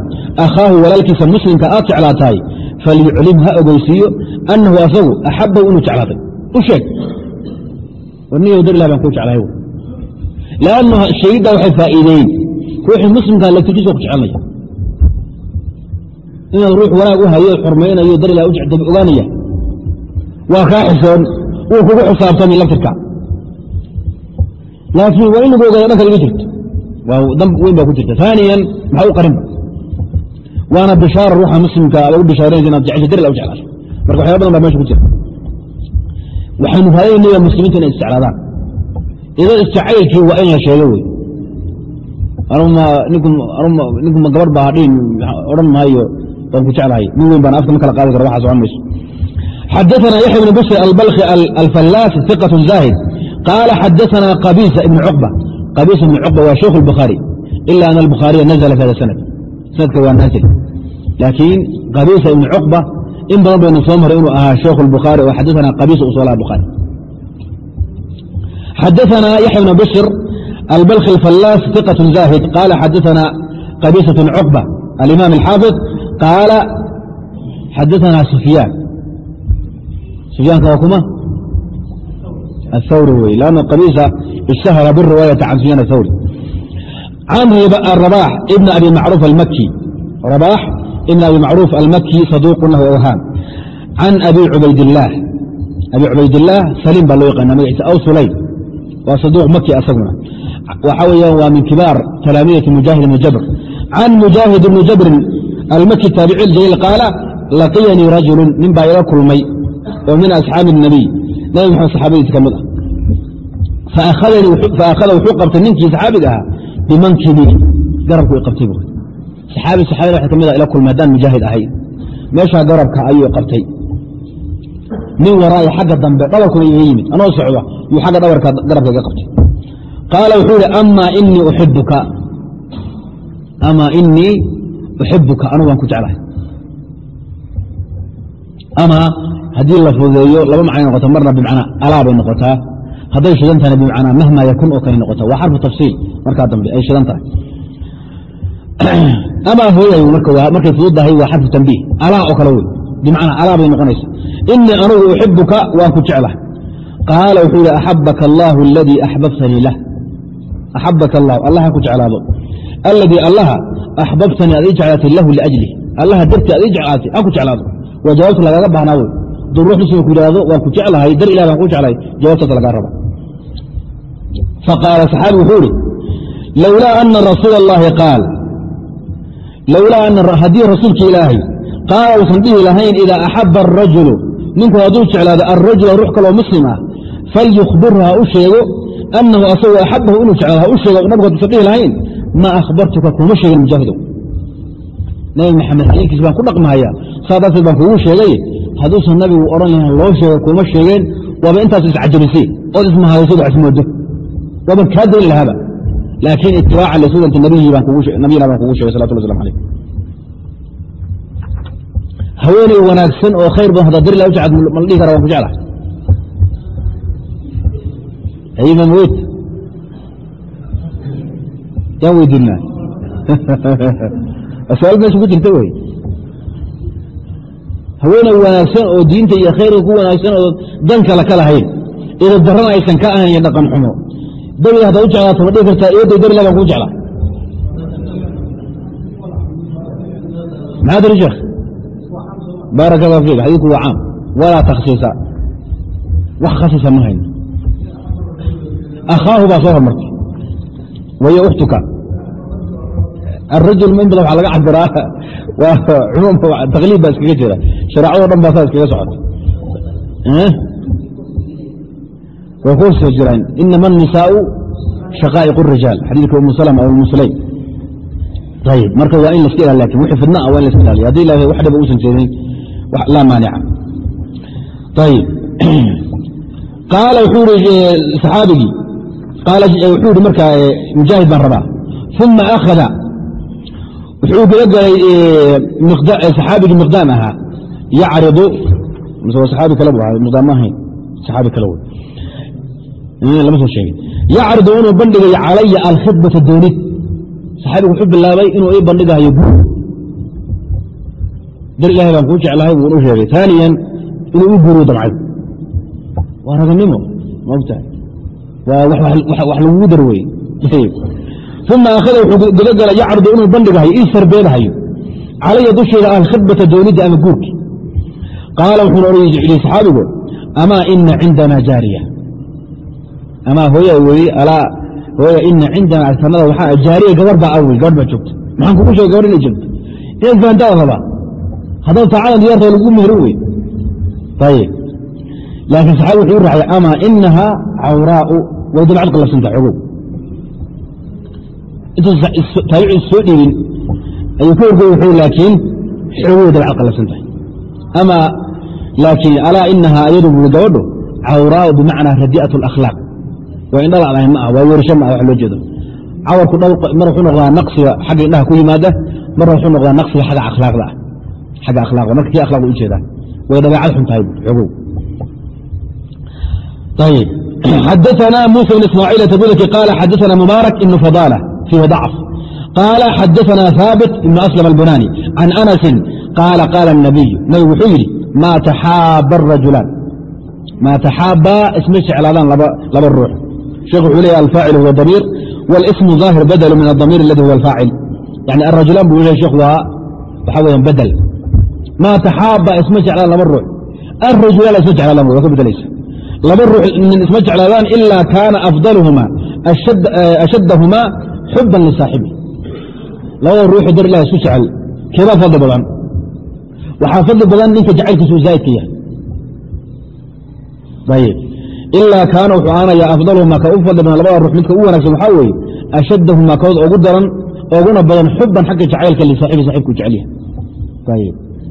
akhaahu walaalkiisa muslimka aad jeclaatahay falyuclim ha ogeysiiyo annahu asagu axabahu inuu jeclaaday u sheeg. Warniyow dar ilah baan kuu jeclahay lannu sheegidda waxay faa'iideeyey ruuxii muslimkaa laftirkiisa ku jecelnaya inaad ruux wanaag u hayo xurmaynayo dar ilah u ogaanaya waa kaa xisoon wuu kugu xisaabtami laftirka. Laakiin waa in lagu ogaada dhanka laga jirto damb weyn baa ku jirta aaniyan maxaa u qarinba waana bishaara ruuxa muslimka lagu bishaaranaysa inaad jecesha dar ilah u jeclaato marka waxyaaba badan baa mesha ku jira waxaynu raadaynaya muslimiinta inay isjeclaadaan idan isjacaylkii waa in la sheego wey ninku ma gabar baa hadhihin odhan maayo waan ku jeclahay nin weyn baan afka ma kala qaadi karo waxa socon mayso xadaثna yaxya bn bشr albلkhi alfallaas ثiqة zaahid qaala xadaثna qabisa ibn cuqba qabisa ibn cuqba waa sheikh الbukhaarي ila an الbukhaariya nazla fi hada sanad sanadka waa naazil laakiin qabisa ibn cuqba in badan baynu soo maray inuu ahaa sheikh الbukhaari oo xadaثna qabisa u soo laha bukhaari xadaثna yaxya bn bشr albلkhi alfallaas ثiqة zaahid qaala xadaثna qabisaة cuqba alimaam الxaafiظ qaala xadaثna sufyaan sufyaanka waa kuma Wey lanna qabiisa ishtahara biriwaayati can sufyaan athawri can rabaax ibn abi macruuf almaki rabaax ibn abi macruuf almaki saduuqun lahu awhaam can abi cubaydillaah abi cubaydillaah saliim baa loo yaqaana magaciisa aw sulaym waa saduuq maki asaguna waxa weeyaan waa min kibaar talaamidati mujaahid ibni jabr can mujaahid ibni jabrin almaki taabici ljaliil qaala laqiyanii rajulu nin baa ila kulmay oo min asxaabi الnabiy nabi maxamed saxaabadiisa ka mid ah. Faakhada wuxuu qabtay ninkii saxaabiga ahaa bimankibii garabku qabtay bu saxaabi saxaabada waxay ka ah ila kulmay haddaan mujaahid ahay meeshaa garabka ayuu qabtay. Min waraa'i xagga dambe dhabarkuna iga yimid. Anoo socda yuu xagga dhabarka garabka iga qabtay. Qaala wuxuu yihi amaa inii uxibuka amaa inii uxibuka anugu waan ku jeclahay haddii la fududeeyo laba macnay noqota marna bimacnaa alaa bay noqotaa. Hadday shidan tahana bimacnaa mahma yakun oo kale noqota waa xarfu tafsiil. Markaa dambe ay shidan tahay. Amaa hooyay markay fududdahay waa xarfu tambiih alaa oo kale wey. Bimacnaa alaa bay noqonaysa inii anugu uxibuka waan ku jeclah qaala wuxuu yihi axabaka allaahu aladii axbabtanii lah. Axabaka allah allaha ku jeclaado. Alladii allaha axbabtanii aad ii jeclaatay lahu liajlih allaha dartii aad ii jeclaatay aan ku jeclaado. Waa jawaabta lagaaga baahnaa wey muslim ku yidhaahdo waan ku jeclahay dar ilah baan ku jeclahay jawaabtaas lagaa raba faqaala saxaabi wuxuu ihi lowlaa ana rasuula اllahi qaal lowlaa ana haddii rasuulki ilaahay qaala uusan dhihi lahayn idaa axaba arajulu ninku hadduu jeclaado alrajula ruux kaloo muslim ah falyukhbirhu ha u sheego annahu asagu axabahu inuu jeclaado ha u sheego nabigu haduusan dhihi lahayn ma akhbartuka kuma sheegin mujaahidow nabi maxamed xadiikiis baan ku dhaqmahaya saa baan kugu sheegay hadduusan nabigu odhan lahayn loo sheego kuma sheegeen waaba intaas iscajabisay ood ismahadayso wax ismoodo waaban kaa dayn lahaaba. Laakiin itibaacan lisunati nabiyina baan kugu shegay salawatullah slam alayh haweeney wanaagsan oo khayr badan haddaa darila u jecad ma la dhihi kara waan ku jeclahay ayman weyt yaan weydiinaa. Su'aal meesha ku jirta wey haweeney wanaagsan oo diinta iyo khayrka ku wanaagsan oo dan kale ka lahayn ida darana aysan ka ahayn iyo dhaqan xumo. Dabiga haddaad u jeclaato ma dhihi kartaa eeday darila baan kuu jeclaa. Maxaa tiri sheekh? Baaraka allah fiik xadiidku waa caam. Walaa takhsiisa. Wax khasisa ma hayno. Akhaahu baa soo hormartay wahiy ukhtuka. Arajul badan waa laga cabiraa taqliib baa iskaga jira. Shareecadoo dhan baa saa iskaga socota. Waa kuwasoo jiraan. Inama anisaau shaqaa'iq rijaal. Xadiidka umu salm aw musulayn ayb marka waa in laska ilaali laakiin wixii fidna ah waa in laska ilaaliya haddi ilahay wax dhaba usan jeedin laa maanica ayb qaala wuxuu ihi saxaabigii wuxuu ihi markaa mujaahid baan rabaa. Uma akhada wuxuu gala galay saxaabigii miqdaam ahaa. Yacridu saxaabi kale bu ahaa miqdaam ma ahayn saxaabi kale wey lama soo sheegin. Yacridu inuu bandhigayo calaya alkhidbata doonid saxaabigu wuxuu bilaabay inuu ii bandhigahayo guur dar ilahay baan kuu jeclahay buu u sheegay. Aaniyan inuu u guuriyo damcay waa raganimo maogtahay waa wax lagugu dar uma akhada wuxuu gudagalay yacridu inuu bandhigahayo ii sarbeedahayo calaya dusheeda alkhidbata doonidda ama guurki qaala wuxuuna yidhi saxaabigu amaa ina cindana jaariya amaa hooya weye alaa hooya ina cindana agtanada waxaa jaariya gabar baa awey gabar baa joogta maxaan kugu sheegay gabar inay joogto inaad fahantaada rabaa haddaad taacadan diyaarta lagu mehrin wey ayib laakiin saxaabi wuxuu raacay amaa inahaa cawraa'u way dabcad qalabsanta xogow intuusa taabici soo dhiibin ayuu ka wuxuu laakiin xogow dabcad qalabsan tahay amaa laakiin alaa inahaa iyadu bui gabadho cawraa'u bimacnaa radi'at alakhlaaq waa indhala aan ahayn ma ah waa weerisho ma ah wax loo jeedo. Cawarku mar wuxuu noqdaa naqsiga xagga indhaha ku yimaada marna wuxuu noqdaa naqsiga xagga akhlaaqda ah. Xagga akhlaaqda marka kii akhlaaqda u jeedaa way dabeecad xun tahay xogow xadaثna muسى بن ismاعيل تbudki qال xadaثna mubaaرك iبن فضالة فيhi ضcف qال xadaثna ثاaبت iبن أسلم البناني عن أنس qاaل qاaل النبي nabig wuxuu yidhi ma تxاaba الرajuلaaن ma تxاaba isma jeclaadaan laba ruux sheekh wuxuu leeya alفاacil huwa damiir واlsm ظاahir badl min الضميir اladي huwa الفاacil yani الrajuلaan bu le shekh waa waxa weya badl ma تxاaba isma jeclaadaan laba ruux الrajuلaan isma jeclaadaan waa ka bedelaysa laba ruux isma jeclaadaan ilaa kaana afdaluhuma ashaddahumaa xuban lisaaxibi. Labada ruuxu dar ilah isku jecel keebaa fadli badan. Waxaa fadli badan ninka jacaylkiisu zaa'idka yahay. Ilaa kaana wuxuu aanayaa afdaluhumaa ka u fadli badan labada ruux midka u wanagsan waxaa weeye ashaddahumaa kood ugu daran oguna badan xuban xagga jacaylka lisaaxibi saxibku jecel yahay.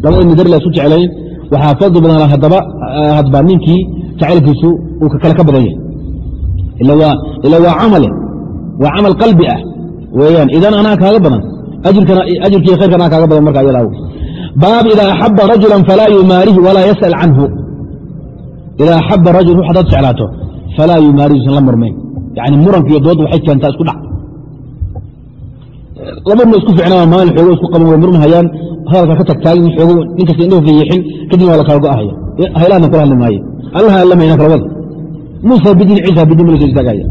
Labada nin dar ilah isku jeclayn waxaa fadli badan hadaba hadba ninkii jacaylkiisu uu kale ka badan yahay. Ila waa camale waa camal qalbi ah. Weyaan idan anaa kaaga badan ajirkiiyo khayrka anaa kaaga badan marka ayada baab idaa axaba rajula falaa yumaarihi walaa yasأal canhu. Idaa axaba rajul rux hadaad jeclaato falaa yumaarihi usan la murmayn yani muranka iyo doodda waxay keentaa isku dhac labarna isku ficnaa maalin xoogo isku qaban way murmahayaan hadalka ka tagtaagin xoogo ninkasta indhahu fiixin kadibna waa la kala go'ahaya. Haylaadna kula hadli maaye allaha allamayna kala wada muusa bidin ciisa bidin malso istaagaya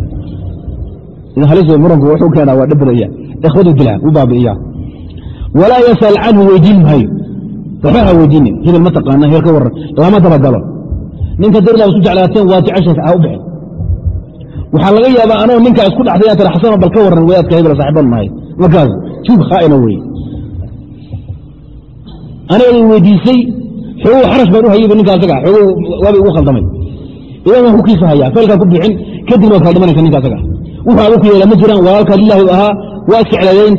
idan halis wey muranku wuxuu keenaa waa dhabraya ikhwadu dilaa u baabi'iyaa. Walaa yasal canhu weydiin maayo. Waxba ha weydiinin. Hebel ma taqaana heel ka warran. Lama dabagalo. Ninka dardaa isku jeclaateen waa jecesha ha u bixin. Waxaa laga yaabaa anoo ninkaa isku dhaxday yaa tara xasano bal ka warran wadaadka hebel saaxiban mahay markaas juub khaaina wey aniga weydiisay xoogow xarash baan u hayayba ninka asaga waaba igu khaldamay. Ilan waan hayaa feelkaa ku bixin kadib waad kaldamanaysa ninka asaga. Wuxuu abu ku yeela ma jiraan walaalkaa lilaahi u ahaa waa isjeclaadayn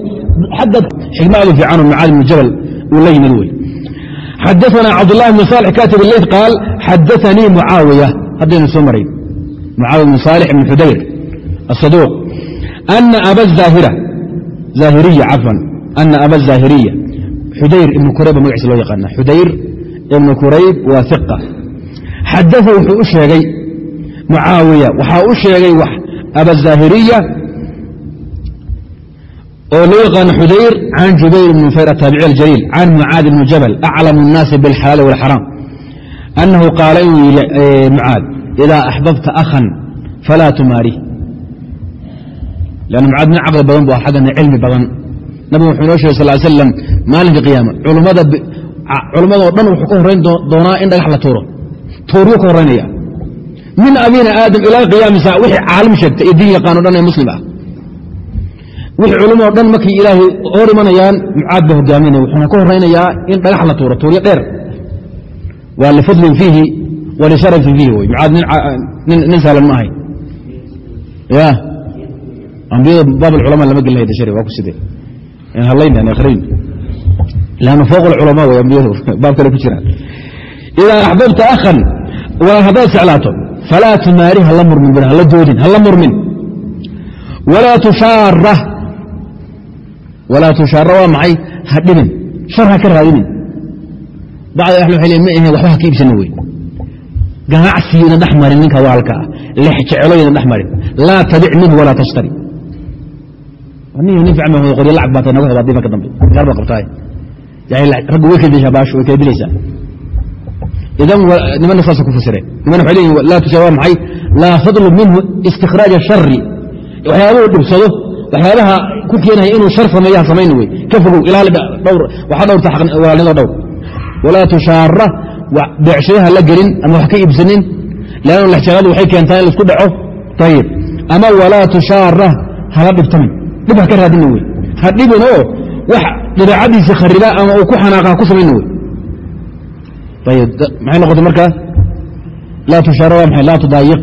xagga xigmadu fiicanoo macaad ibnu jabal uu la yimid wey xadaana cabdulahi bn salix katib ileyt qaal xadaanii mucaawiya. Haddaynu soo maray. Mucaawiya bn saalix ibn xudayr asaduuq ana aba zaahira zaahiriya cafwan ana aba zaahiriya xudayr ibn kurayb ba magaciisa loo yaqaana xudayr ibn kurayb waa iqa xadaa wuxuu u sheegay mucaawiya waxaa u sheegay wax abazaahiriya oo loo yaqaano xudayr can jubayr ibn nufayr ataabici aljaliil can mucaad ibni jabal aclamu الnaasi biاlxalaali wاlxaraam annahu qaala inuu yidhi mucaad idaa axbabta akhan falaa tumaarih lanna mucaad nin caqli badan bu xaggana cilmi badan nabigu wuxuu inoo shegay sal slam maalinka qiyaama culammadoo dhan wuxuu ka horrayn doonaa in dhagax la tuuro tuuryo ka horraynaya min abiina aadam ilaa qiyaami saa wixii caalim sheegta iyo diin yaqaano dhan ee muslim ah wixii culimo o dhan markay ilaahay hor imanayaan mucaad ba hogaaminaya wuxuuna ka horaynayaa in dhagax la tuuro tuuryo dheer waa lifadlin fiihi wa lisharafin fiihi wy mucaad nin saalan ma ahayn ya ambiyada baab alculama lama gelin lahayda shari waa ku sidee in hadlayn an akhrayn lanna fowq alculamaa way ambiyadu baab kale ku jiraan. Idaa axbabta akhan waa haddaad jeclaato falaa tumaari hala murmin bir hala doodin hala murmin. Walaa tushaara walaa tushaara waa maxay? Ha dhibin shar ha ka raadinin. Bacd ahli waxay leeyiin ma ahe waxba ha ka iibsana wey ganacsigiina dhex marin ninka waalka ah lex jeceloyina dhex marin. Laa tabic minhu walaa tashtari laa tushaa waa maxay? Laa fadlu minhu hala dhibtamin dhib ka raadina wey. Ha dhibin oo wax dabeecadiisa khariba ama uu ku xanaaqa ku samayna wey. Maxay noqotay markaa laa tushaara waa maxay? Laa tudaayiq.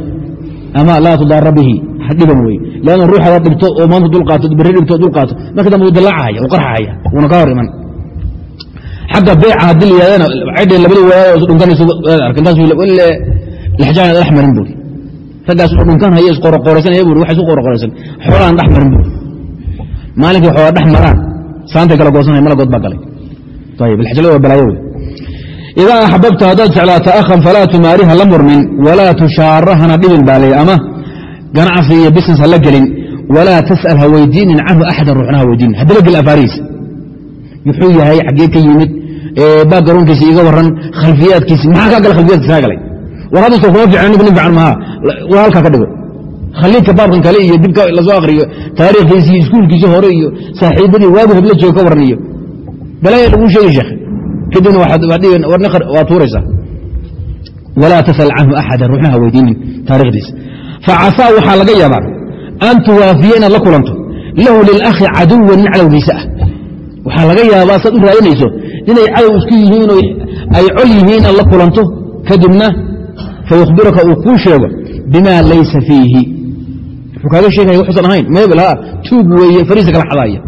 Ama laa tudaara bihi. Ha dhiban wey. Leanna ruux hadaad dhibto oo maanta dulqaato berri dhibto o dulqaato marka dambe uu dilaacahaya uu qarxahaya wuuna ka hor iman. Xagga beeca haddii la yidhahdana cidheen labada wadaad is dhunkanayso arkintaas wille lexjaan dhex marin buuri raggaas dhunkan haya isqoroqoraysanaya buuri wax isu qoroqoraysan. Xoolaan dhex marin buuri maalinkii xoogaa dhex maraan saantay kala goosanaya malagood baa galay. Idaa axbabta haddaad jeclaato akhan falaa tumaariha la murmin walaa tushaara hana dhibin baa lay ama ganacsi iyo business ha la gelin walaa tas'al ha weydiinin canhu axadan ruuxna ha weydiinin. Haddaba gel afaarihiisa muxuu yahay xaggee ka yimid baagaroonkiisa iga waran khalfiyaadkiisi maxaa kaa gala khalfiyaadkiisa kaa galay? War hadda soo kuma fiican ninku nin fiican maha halkaa ka dhigo khaliidka baabkan kale iyo dibka la soo akriyo taariikhdiisi iskuulkiisi hore iyo saaxiibadii waagu hebla jooga ka waran iyo balaya laguu sheegi sheekh. Kadibna waa tuuraysaa. Walaa tasal canhu axada ruuxna ha weydiinin taarikhdiisa facasaa waxaa laga yaabaa an tuwaafiya inaad la kulanto. Lahu lilakhi caduwan nin cadowgiisa ah waxaa laga yaabaa saad u raadinayso inay cadow isku yihiin ay col yihiin aad la kulanto. Kadibna fayukhbiruka uu kuu sheego bima laysa fiihi wuxuu kaaga sheegaya wuxuusan ahayn mebel ha tuug weeye fariisa kala xadaaya.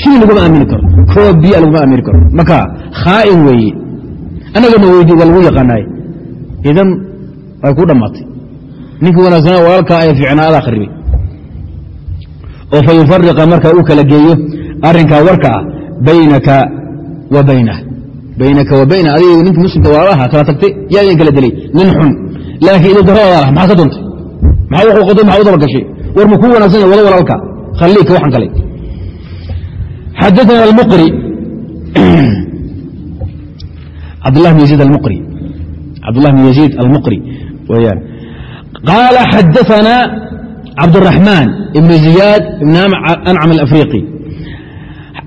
Shay laguma aamini karo koob biya laguma aamini karo. Marka khaa'in weeye. Annagana weydii waa lagu yaqaanaaye idan way ku dhammaatay. Ninkii wanaagsanaa walaalkaa ee fiicnaa adaa kharibay oo fa yufariqa marka uu kala geeyo arrinkaa warka ah baynaka wa baynah baynaka wa bayna adiga ninka muslimka walaalaha kala tagtay yaa idin kala dilay nin xun laakiin idin daradaada lah maxaad ka duntay maa u dabagashay war ma kuu wanaagsan ya wada walaalka. Khaliika waxaan kalay xadaana almuqri. Cabdlah bn yaziid almuqri. Cabdullah bn yaziid almuqri. Weyaan qaala xadaana cabdالraxmaan ibn ziyaad ibn ancam alafriqi.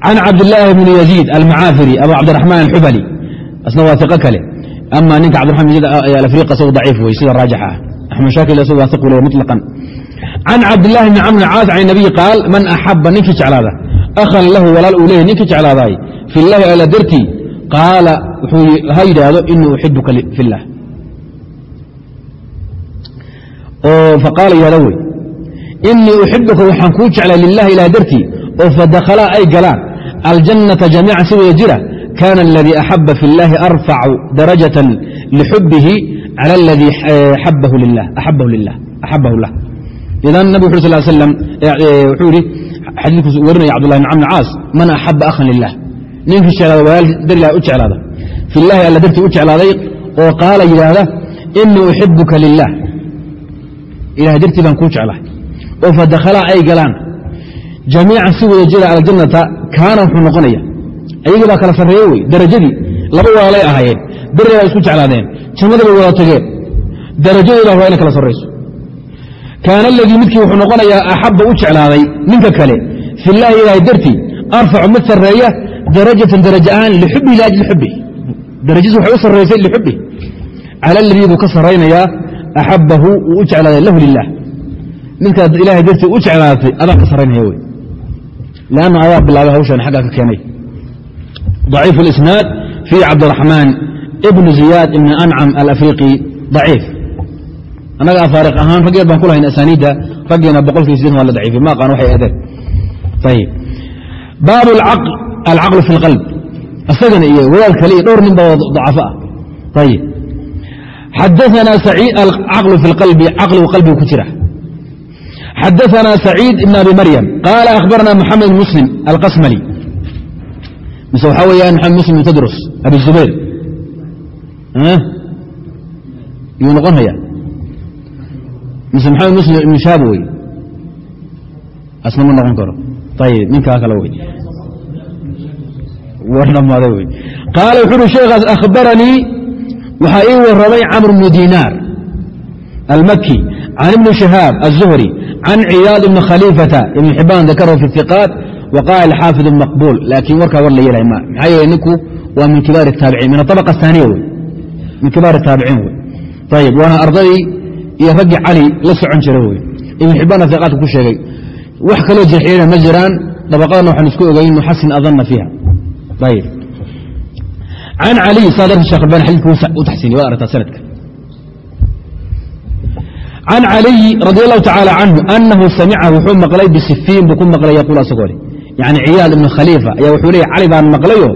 Can cabdilaahi bni yaziid almacaafiri abu cabdiraxmaan alxubali asna waa kale. Ama ninka cabdiraman bn yaid eh, alafriqi daciif wey sida raajix ah amed haakir isag waa ul muطaan can cabdilaahi bni camr caas can nabiy qaal man axaba ninkii jeclaada akhan lahu walaal uu leeyahy ninkii jeclaadaay fi llahi ala dartii qaala ha yidhaahdo inii uxibuka filah faqaala yidhahda wey inii uxibuka waxaan kuu jeclay lilahi ilah dartii oo fadakhalaa ay galaan aljannata jamiican si wada jira kaana aladii axaba fi arfacu darajatan lixubihi cala aladii axabahu lah idan nabig ur sal slam wuxuu yidhi xadiidku warinaya cabdullahi bn camr caas man axaba akhan lilah ninkii jeclaada walaal u jeclaada fillahi alla dartii u jeclaaday oo qaala yidhaahda inii uxibuka lilah ilahay dartii baan kuu jeclahay oo fadakhalaa ay galaan jamiican si wada jira aljannata kaana wuxuu noqonaya ayagii baa kala sarreeye wey darajadii laba walaalay ahaayeen beri baa isku jeclaadeen jannada bay wada tageen. Darajadooda waa inay kala sarrayso. Kaana aladii midkii wuxuu noqonayaa axabba u jeclaaday ninka kale. Filaahi ilaahay dartii arfacu mid sarreeya darajatan daraja ahaan lixubihi liajli xubihi darajadiis waxay u sarraysay lixubihi cala aladii buu ka sarraynayaa axabbahu uu u jeclaaday lahu lilah midkaad ilaahay dartii u jeclaatay adaa ka sarraynaya wey. Lanna ayaa bilaabay hawshan xaggaa ka keenay. ضaciif اlisnaad fi cabdiraxmaan ibn ziyaad ibn ancam alafriqi daciif. Annaga afaariq ahaan rag yar baan ku lahayn asaaniidda raggiina boqolkii sideetan waa la daciifay. Ma aqaan waxay aadeen ayib baab alcaqlu fi اlqalb isagana iyo wadaad kale iyo dhowr nin ba dacafo ah. Ayib xadaana caqlu fi اlqalbi caqligu qalbigu ku jira. Xadaana saciid ibn abi maryam qaala akhbarana moxamed muslim alqasmali. Mise waxaa weeyaan maxamed muslim tadrus abi zubayr yuu noqon hayaa. Mise maxamed muslim ibnu shaab wey asna ma noqon karo. Ayib ninkaa kale wey wardhamaaday wey qaala wuxu uhi sheekhaas akhbaranii waxaa ii warramay camr bnu diinaar almaki can ibni shahaab aلzuhri can ciyaad ibni khaliifata ibn xibaan dakarahu fi iqaat wa qaala alxaafid maqbuul. Laakiin warkaa war la yeelhay ma. Maxaa yeele ninku waa min kibaar taabiciin min aabqa aaniya wey min kibaar taabiciin wey ayib waana ardadii iyo raggii cali la socon jira wey ibn xibbaanna iqaatka ku sheegay wax kaloo jarxiyana ma jiraan dabaqadana waxaan isku ogayn nuxasin adanna fiiha. Ayib can caliy saa darti shekh albani xadidku u taxsiiniy aragtaa sanadka. Can caliyi radi allahu tacaala canhu anahu samica wuxuu maqlay bisifiin buu ku maqlay yaquul asagoo le yani ciyaad ibnu khaliifa. Ayaa wuxuu leeya cali baan maqlayo.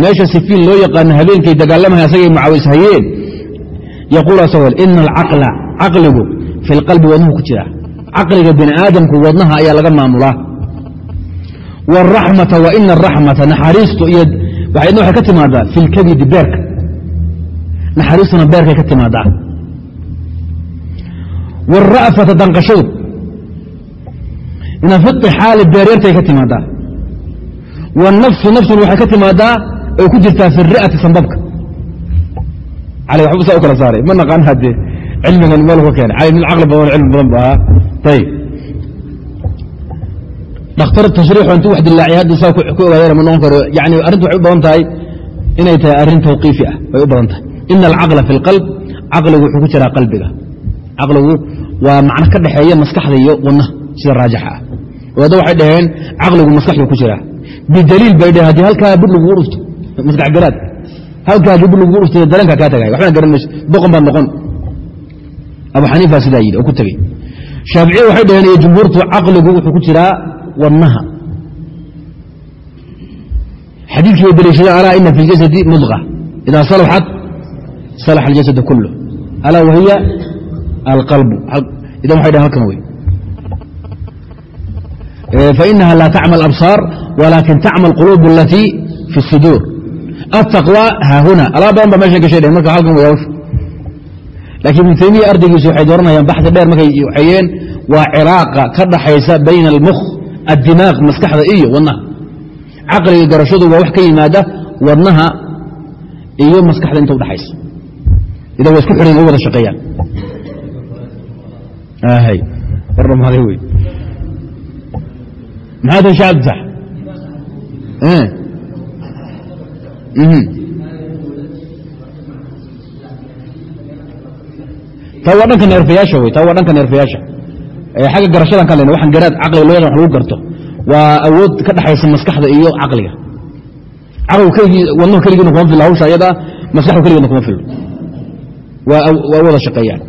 Meesha sifiin loo yaqaano habeenkay dagaalamaya asagay mucaawis hayeen. Yaquul asagoo le ina alcaqla caqligu fi lqalbi wadnuhu ku jira. Caqliga bini aadamku wadnaha ayaa laga maamulaa. Waraxmata wa ina araxmata naxariistu iyo waxaydna waxay ka timaadaa fi lkabidi beerka. Naxariistuna beerkay ka timaadaa. Wاra'fata danqashadu ina fi xaali beeryartay ka timaadaa wاnafsu nafsuna waxay ka timaadaa ay ku jirtaa fi ri'ati sanbabka cali waxbu saa u kala saaray. Ma naqaan haddee cilmigan meel ka keenay. Cali nin caqli badan cilmi badan bu ahaa ayib dhakhtar tashriixu intuu wax dilaaciy hadda saa ku ogaadana ma noqon karo. Yani arrintu waxay u badan tahay inay tahay arrin tawqiifi ah. Way u badan tahay. Ina alcaqla fi اlqalb caqligu wuxuu ku jiraa qalbiga. Caqligu waa macno ka dhexeeya maskaxda iyo wadnaha sida raajixa ah wada waxay dhaheen caqligu maskaxdu ku jiraa. Bidaliil bay dhaheen haddii halkaa bud lagugu dhufto maskax garaad halkaa haddii bud lagugu dhufto dareenkaa kaa tagay waxbana garan boqon baad noqon abu xaniifa sidaa yidhi oo ku tegey. Shaaficiya waxay dhaheen iyo jumhuurtu caqligu wuxuu ku jiraa wadnaha xadiidkii bay daliishadeen alaa ina fi ljasadi mudqa idaa salaxat salaxa aljasad kullu. Alaa wahiya alqalbu. Idan waxay dhahen halkan wey fainaha laa tacma absaar walaakin tacma alquluub alatii fi suduur atawa haahuna alaa badan ba meesha gashay marka halkan wayaash lakiin ibnu taymiya ardaygiisu waxay dooranayaan baxdi dheer markay waxayeen waa ciraaqa ka dhaxaysa bayna almukh addimaaq maskaxda iyo wadnaha caqliga garashadu waa wax ka yimaada wadnaha iyo maskaxda inta udhaxaysa idan wa isku xidhan way wada shaqeeyaan warnamaaday wey maxaa tahay shacab sax taa waa dhanka neerfayaasha wey waa dhanka neerfayaasha xagga garashadan ka lena waxaan garaad caqliga loo yaqan wax lagu garto waa awood ka dhexaysa maskaxda iyo caqliga caqligu keligii wadnahu keligiina kuma fillo hawsha ayadaa maskaxdu keligeedna kuma fillo waa wada shaqeeyaan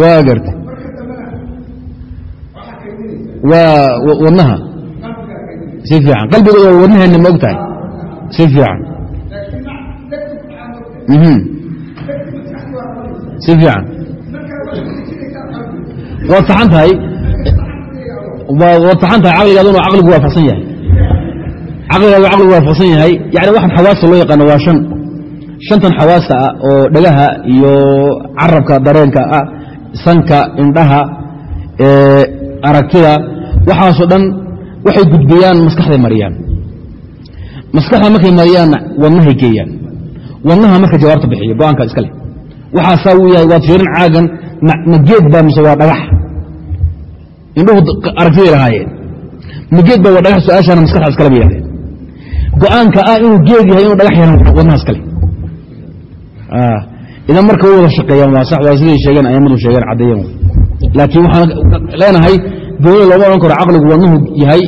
waa garta. Waa wadnaha. Si fiican. Qalbiga waa wadnaheena ma og tahay si fiican. Si fiican. Waad saxan tahay. Waad saxan tahay. Caqligaaduna caqligu waafaqsan yahay. Caqligaadu caqligu waafaqsan yahay. Yani waxaan xawaasta loo yaqaano waa shan shantan xawaasta ah oo dhagaha iyo carabka dareenka ah sanka indhaha aragtida waxaasoo dhan waxay gudbiyaan maskaxday mariyaan. Maskaxda markay mariyaanna wadnahay geeyaan. Wadnaha marka jawaabta bixiyo go'aanka iska leh. Waxaasaa uu yahay waad fiirin caagan ma geed baa mise waa dhagax. Indhuhu aragtiday lahaayeen. Ma geed baa waa dhagax su'aashaana maskaxda iskale bay yahdeen go'aanka ah inuu geed yahay inuu dhagax yahan wadnaha iskale idan marka way wada shaqeeyaan waa sax waa siday sheegeen ayamadu sheegeen caddeeyeen laakiin waxaan leenahay gooni looma odhan karo caqligu wadnuhu yahay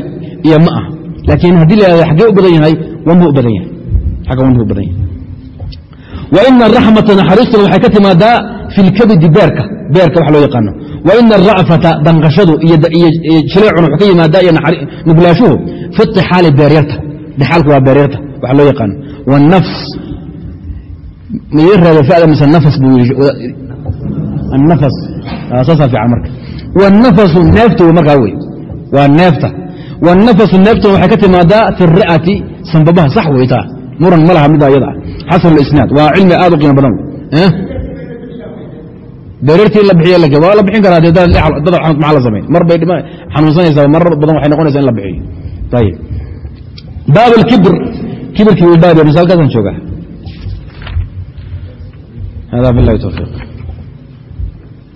iyo ma ah. Laakiin haddii la xaggee u badan yahay wadnuhu badan yahay. Xagga wadnuhu badan yahay. Wa ina araxmata naxariistuna waxay ka timaadaa fi lkabidi beerka. Beerka wax loo yaqaano. Wa ina ara'fata danqashadu iyo jileecuna wuxuu ka yimaadaa iyo nuglaashuhu fi itixaali beeryarta dhexaalku waa beeryarta wax loo yaqaano. Wاnafs maiga raaba ada mise nafas buu yii anafas saasaa fiican marka. Wanafasu neeftow markaa wey waa neefta. Wanafasu neeftan waxay ka timaadaa fi ri'ati sanbabaha sax weytaa muran ma laha midaa iyada xasan isnaad waa cilmi aad u qiimo badan dareertii la bixiy waa la bixin karaa de dadab maxaa la samayn mar bay xanuunsanaysaa marar badan waxay noqonaysaa in la bixiyo. Ayib baab alkibr kibirkii wuu baabya misaalkaasan joogaa hada bilahi towfiiq